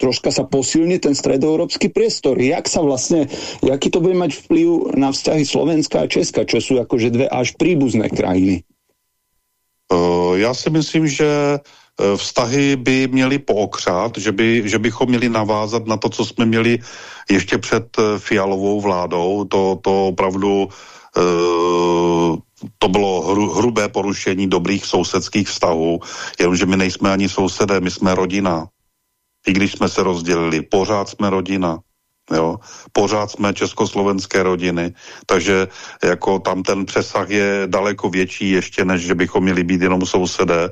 A: troška sa posilní ten stredoeurópsky priestor. Jak sa vlastne, jaký to bude mať vplyv na vzťahy Slovenska a Česka, čo sú akože dve až príbuzné krajiny?
B: Já si myslím, že e, vztahy by měly pookřát, že, by, že bychom měli navázat na to, co jsme měli ještě před e, Fialovou vládou. To, to opravdu uh, to bylo hru, hrubé porušení dobrých sousedských vztahů, jenomže my nejsme ani sousedé, my jsme rodina. I když jsme se rozdělili, pořád jsme rodina. Jo? Pořád jsme československé rodiny, takže jako tam ten přesah je daleko větší ještě, než že bychom měli být jenom sousedé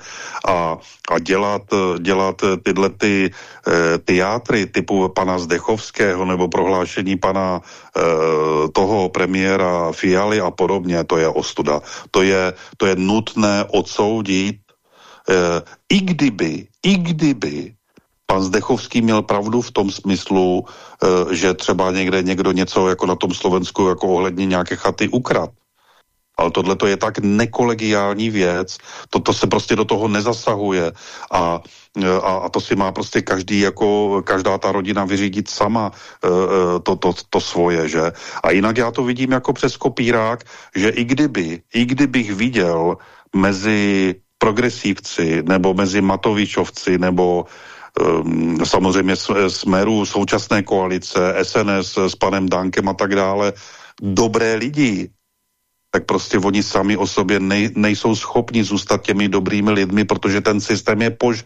B: a, a dělat, dělat tyhle ty e, teátry typu pana Zdechovského nebo prohlášení pana e, toho premiéra Fialy a podobně, to je ostuda. To je, to je nutné odsoudit, e, i kdyby, i kdyby pan Zdechovský měl pravdu v tom smyslu, e, že třeba někde někdo něco jako na tom Slovensku jako ohledně nějaké chaty ukrad. Ale tohle to je tak nekolegiální věc, toto se prostě do toho nezasahuje a, e, a, a to si má prostě každý, jako každá ta rodina vyřídit sama e, to, to, to svoje, že? A jinak já to vidím jako přes kopírák, že i kdyby, i kdybych viděl mezi progresívci nebo mezi Matovičovci nebo um, samozřejmě Smeru, současné koalice, SNS s panem Dankem a tak dále, dobré lidi, tak prostě oni sami o sobě nej, nejsou schopni zůstat těmi dobrými lidmi, protože ten systém je pož,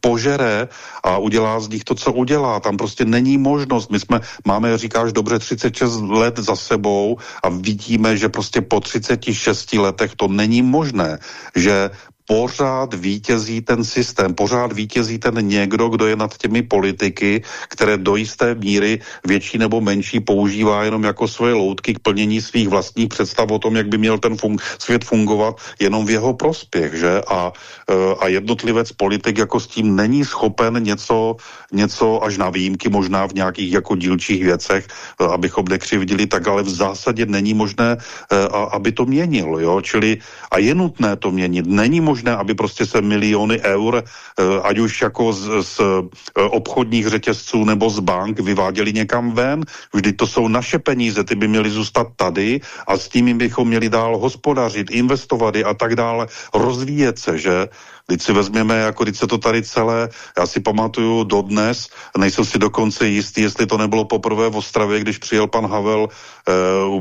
B: požere a udělá z nich to, co udělá. Tam prostě není možnost. My jsme, máme, říkáš, dobře 36 let za sebou a vidíme, že prostě po 36 letech to není možné, že pořád vítězí ten systém, pořád vítězí ten někdo, kdo je nad těmi politiky, které do jisté míry větší nebo menší používá jenom jako svoje loutky k plnění svých vlastních představ o tom, jak by měl ten fun svět fungovat jenom v jeho prospěch, že? A, e, a jednotlivec politik jako s tím není schopen něco, něco až na výjimky, možná v nějakých jako dílčích věcech, e, abychom nekřivdili, tak ale v zásadě není možné, e, aby to měnil, jo? Čili a je nutné to měnit. Není možné možné, aby prostě se miliony eur, eh, ať už jako z, z eh, obchodních řetězců nebo z bank vyváděli někam ven. Vždy to jsou naše peníze, ty by měly zůstat tady a s tím bychom měli dál hospodařit, investovat a tak dále, rozvíjet se, že? Když si vezměme, jako když se to tady celé, já si pamatuju dodnes, nejsem si dokonce jistý, jestli to nebylo poprvé v Ostravě, když přijel pan Havel, eh,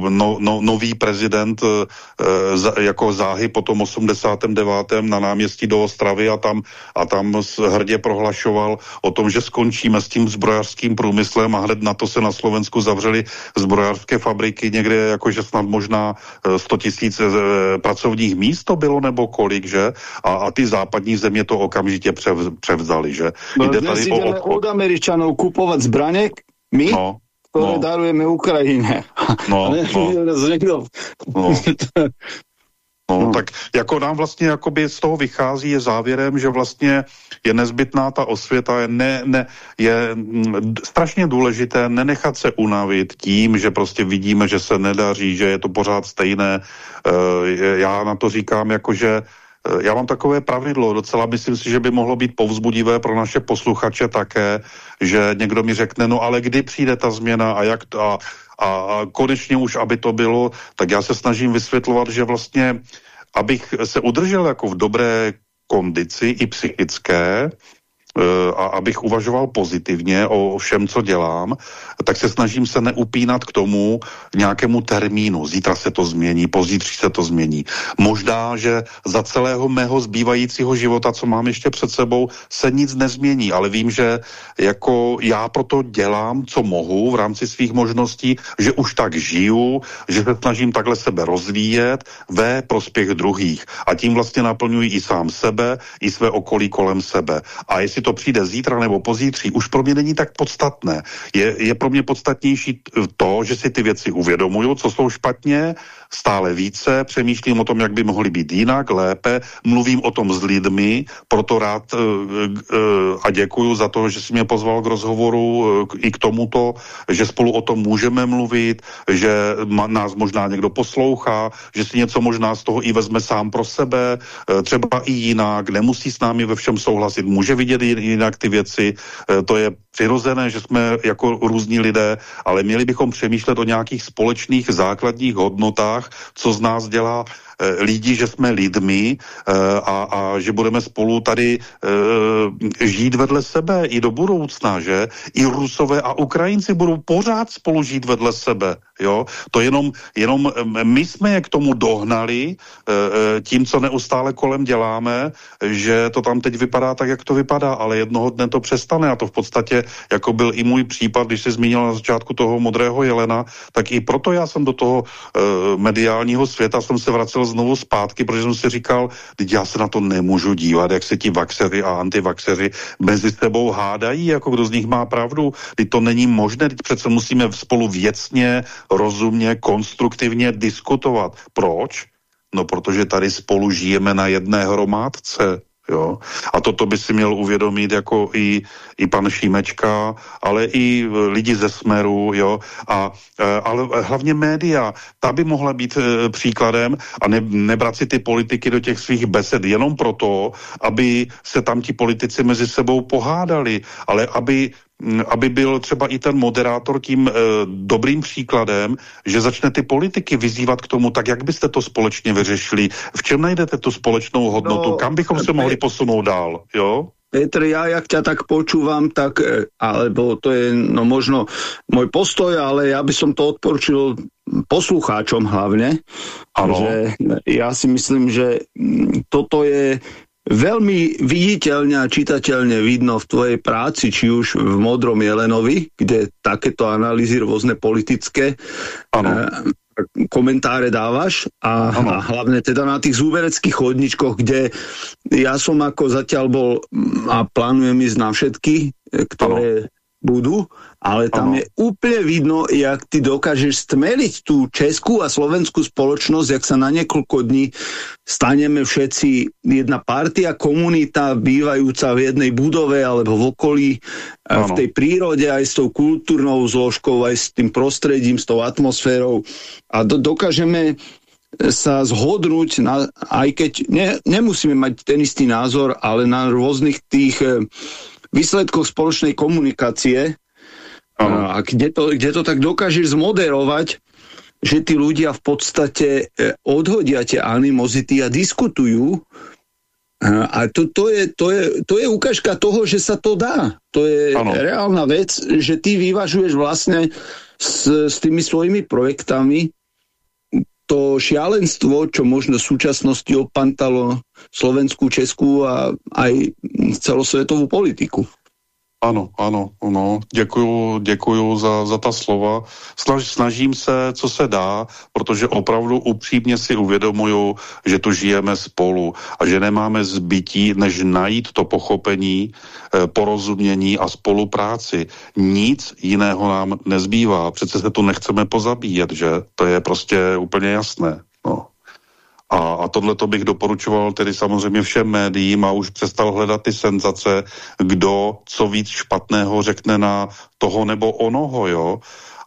B: no, no, nový prezident eh, za, jako záhy po tom 89. na náměstí do Ostravy a tam, a tam hrdě prohlašoval o tom, že skončíme s tím zbrojařským průmyslem a hned na to se na Slovensku zavřeli zbrojařské fabriky někde, jakože snad možná 100 eh, tisíc eh, pracovních míst to bylo nebo kolik, že? A, a ty západy západní země to okamžitě přev, převzali, že?
A: No, Jde tady o obchod. od Američanov kupovat zbraně, my, no, které no. darujeme Ukrajině.
B: No, <laughs> ne, no. no. <laughs> No, no, tak jako nám vlastně jakoby z toho vychází je závěrem, že vlastně je nezbytná ta osvěta, je, ne, ne, je mm, strašně důležité nenechat se unavit tím, že prostě vidíme, že se nedaří, že je to pořád stejné. Uh, já na to říkám jako, že já mám takové pravidlo, docela myslím si, že by mohlo být povzbudivé pro naše posluchače také, že někdo mi řekne, no ale kdy přijde ta změna a jak to, a, a, konečně už, aby to bylo, tak já se snažím vysvětlovat, že vlastně, abych se udržel jako v dobré kondici i psychické, a abych uvažoval pozitivně o všem, co dělám, tak se snažím se neupínat k tomu nějakému termínu. Zítra se to změní, pozítří se to změní. Možná, že za celého mého zbývajícího života, co mám ještě před sebou, se nic nezmění, ale vím, že jako já proto dělám, co mohu v rámci svých možností, že už tak žiju, že se snažím takhle sebe rozvíjet ve prospěch druhých. A tím vlastně naplňuji i sám sebe, i své okolí kolem sebe. A jestli to přijde zítra nebo pozítří, už pro mě není tak podstatné. Je, je pro mě podstatnější to, že si ty věci uvědomuju, co jsou špatně, stále více, přemýšlím o tom, jak by mohly být jinak, lépe, mluvím o tom s lidmi, proto rád uh, uh, a děkuju za to, že jsi mě pozval k rozhovoru uh, i k tomuto, že spolu o tom můžeme mluvit, že nás možná někdo poslouchá, že si něco možná z toho i vezme sám pro sebe, třeba i jinak, nemusí s námi ve všem souhlasit, může vidět jinak ty věci, to je přirozené, že jsme jako různí lidé, ale měli bychom přemýšlet o nějakých společných základních hodnotách, co z nás dělá lidí, že jsme lidmi eh, a, a že budeme spolu tady eh, žít vedle sebe i do budoucna, že? I Rusové a Ukrajinci budou pořád spolu žít vedle sebe, jo? To jenom, jenom my jsme je k tomu dohnali tím, co neustále kolem děláme, že to tam teď vypadá tak, jak to vypadá, ale jednoho dne to přestane a to v podstatě, jako byl i můj případ, když se zmínil na začátku toho modrého jelena, tak i proto já jsem do toho mediálního světa jsem se vracel znovu zpátky, protože jsem si říkal, teď já se na to nemůžu dívat, jak se ti vaxeři a antivaxeři mezi sebou hádají, jako kdo z nich má pravdu. Teď to není možné, teď přece musíme spolu věcně, rozumně, konstruktivně diskutovat. Proč? No, protože tady spolu žijeme na jedné hromádce. Jo? A toto by si měl uvědomit jako i, i pan Šímečka, ale i lidi ze Smeru, jo? A, e, ale hlavně média, ta by mohla být e, příkladem a ne, nebrat si ty politiky do těch svých besed jenom proto, aby se tam ti politici mezi sebou pohádali, ale aby aby byl třeba i ten moderátor tím e, dobrým příkladem, že začne ty politiky vyzývat k tomu, tak jak byste to společně vyřešili, v čem najdete tu společnou hodnotu, no, kam bychom se mohli posunout dál, jo?
A: Petr, ja jak ťa tak počúvam, tak, e, alebo to je no možno môj postoj, ale ja by som to odporučil poslucháčom hlavne. Ano. Že ja si myslím, že toto je veľmi viditeľne a čitateľne vidno v tvojej práci, či už v Modrom Jelenovi, kde takéto analýzy rôzne politické ano. E, komentáre dávaš a, a hlavne teda na tých zúbereckých chodničkoch, kde ja som ako zatiaľ bol a plánujem ísť na všetky, ktoré ano. budú, ale tam ano. je úplne vidno, jak ty dokážeš stmeliť tú českú a slovenskú spoločnosť, jak sa na niekoľko dní staneme všetci jedna partia, komunita bývajúca v jednej budove alebo v okolí, ano. v tej prírode aj s tou kultúrnou zložkou, aj s tým prostredím, s tou atmosférou a do, dokážeme sa zhodnúť, na, aj keď ne, nemusíme mať ten istý názor, ale na rôznych tých eh, výsledkoch spoločnej komunikácie, a kde to, kde to tak dokážeš zmoderovať, že tí ľudia v podstate e, odhodia tie animozity a diskutujú. A to, to, je, to, je, to je ukážka toho, že sa to dá. To je ano. reálna vec, že ty vyvažuješ vlastne s, s tými svojimi projektami to šialenstvo, čo možno v súčasnosti opantalo slovenskú, českú a aj celosvetovú politiku.
B: Ano, ano, ano. Děkuju, děkuju za, za ta slova. Snaž, snažím se, co se dá, protože opravdu upřímně si uvědomuju, že tu žijeme spolu a že nemáme zbytí, než najít to pochopení, eh, porozumění a spolupráci. Nic jiného nám nezbývá. Přece se tu nechceme pozabíjet, že? To je prostě úplně jasné. No. A, a tohle to bych doporučoval tedy samozřejmě všem médiím a už přestal hledat ty senzace, kdo co víc špatného řekne na toho nebo onoho, jo.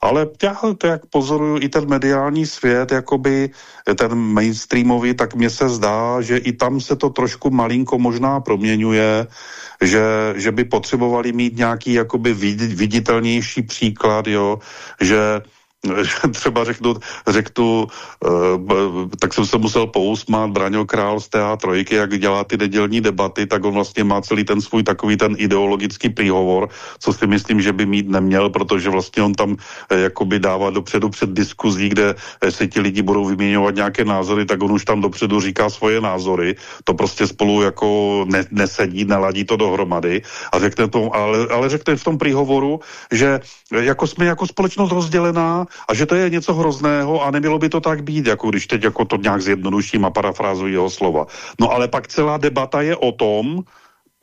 B: Ale já to, jak pozoruju i ten mediální svět, jakoby ten mainstreamový, tak mně se zdá, že i tam se to trošku malinko možná proměňuje, že, že by potřebovali mít nějaký jakoby viditelnější příklad, jo, že <laughs> třeba řeknu, řeknu uh, tak jsem se musel pousmát Braňo Král z TA3, jak dělá ty nedělní debaty, tak on vlastně má celý ten svůj takový ten ideologický příhovor, co si myslím, že by mít neměl, protože vlastně on tam uh, jakoby dává dopředu před diskuzí, kde uh, se ti lidi budou vyměňovat nějaké názory, tak on už tam dopředu říká svoje názory, to prostě spolu jako ne, nesedí, neladí to dohromady. A řekne to, ale, ale řekne v tom příhovoru, že jako jsme jako společnost rozdělená a že to je něco hrozného a nemělo by to tak být, jako když teď jako to nějak zjednoduším a parafrázuji jeho slova. No ale pak celá debata je o tom,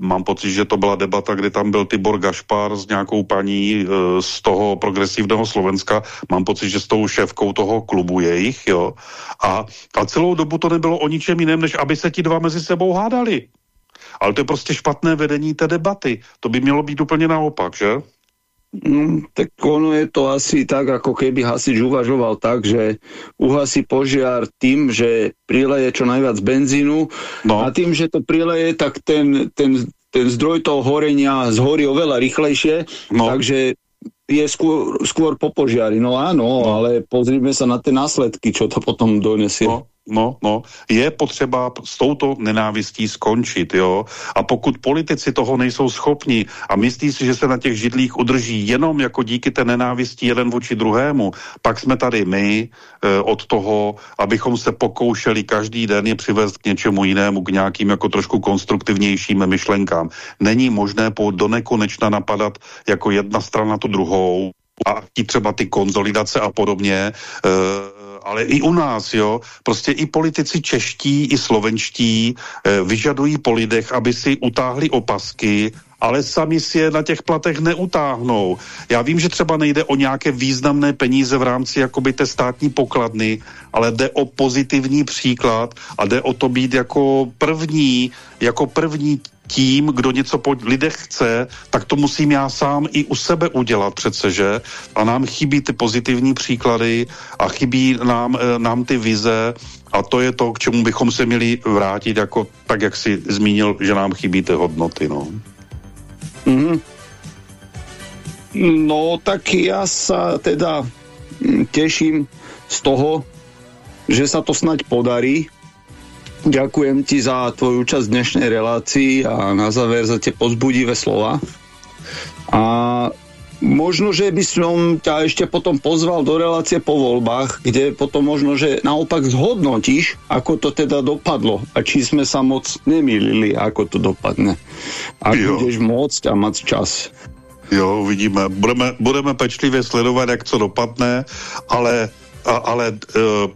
B: mám pocit, že to byla debata, kdy tam byl Tibor Gašpar s nějakou paní e, z toho progresivního Slovenska, mám pocit, že s tou šéfkou toho klubu jejich, jo. A, a celou dobu to nebylo o ničem jiném, než aby se ti dva mezi sebou hádali. Ale to je prostě špatné vedení té debaty. To by mělo být úplně naopak, že?
A: No, tak ono je to asi tak, ako keby hasič uvažoval tak, že uhasí požiar tým, že prileje čo najviac benzínu no. a tým, že to prileje, tak ten, ten, ten zdroj toho horenia zhorí oveľa rýchlejšie, no. takže je skôr, skôr po požiari. No áno, no. ale pozrime sa na tie následky, čo to potom donesie.
B: No. No, no, je potřeba s touto nenávistí skončit, jo. A pokud politici toho nejsou schopni a myslí si, že se na těch židlích udrží jenom jako díky té nenávistí jeden vůči druhému, pak jsme tady my e, od toho, abychom se pokoušeli každý den je přivést k něčemu jinému, k nějakým jako trošku konstruktivnějším myšlenkám. Není možné po do nekonečna napadat jako jedna strana tu druhou a třeba ty konzolidace a podobně, e, ale i u nás, jo, prostě i politici čeští, i slovenští eh, vyžadují po lidech, aby si utáhli opasky, ale sami si je na těch platech neutáhnou. Já vím, že třeba nejde o nějaké významné peníze v rámci jakoby té státní pokladny, ale jde o pozitivní příklad a jde o to být jako první, jako první tím, kdo něco po lidech chce, tak to musím já sám i u sebe udělat přece, že? A nám chybí ty pozitivní příklady a chybí nám, eh, nám ty vize a to je to, k čemu bychom se měli vrátit, jako tak, jak si zmínil, že nám chybí ty hodnoty, no.
A: Mm. No, tak ja sa teda mm, teším z toho, že sa to snať podarí Ďakujem ti za tvoju účasť v dnešnej relácii a na záver za tie pozbudivé slova. A možno, že by som ťa ešte potom pozval do relácie po voľbách, kde potom možno, že naopak zhodnotíš, ako to teda dopadlo a či sme sa moc nemýlili, ako to dopadne. Jo. budeš môcť a mať čas.
B: Jo, uvidíme. Budeme, budeme pečlivě sledovat, jak co dopadne, ale, ale uh,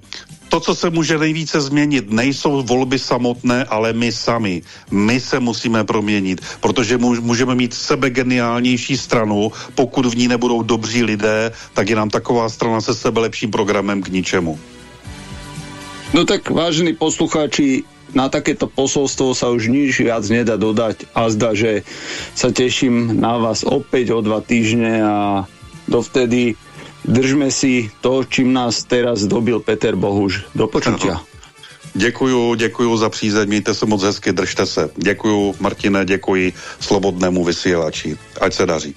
B: to, co se může nejvíce změnit, nejsou volby samotné, ale my sami. My se musíme proměnit, protože můžeme mít sebe geniálnější stranu, pokud v ní nebudou dobří lidé, tak je nám taková strana se sebe lepším programem k ničemu.
A: No tak vážení poslucháči, na takéto posolstvo sa už nič viac nedá dodať a zdá, že sa teším na vás opäť o dva týždne a dovtedy držme si to, čím nás teraz dobil Peter Bohuž. Do počutia.
B: Děkuju, děkuju za přízeň, mějte se moc hezky, držte se. Děkuju Martine, děkuji Slobodnému vysílači. Ať se daří.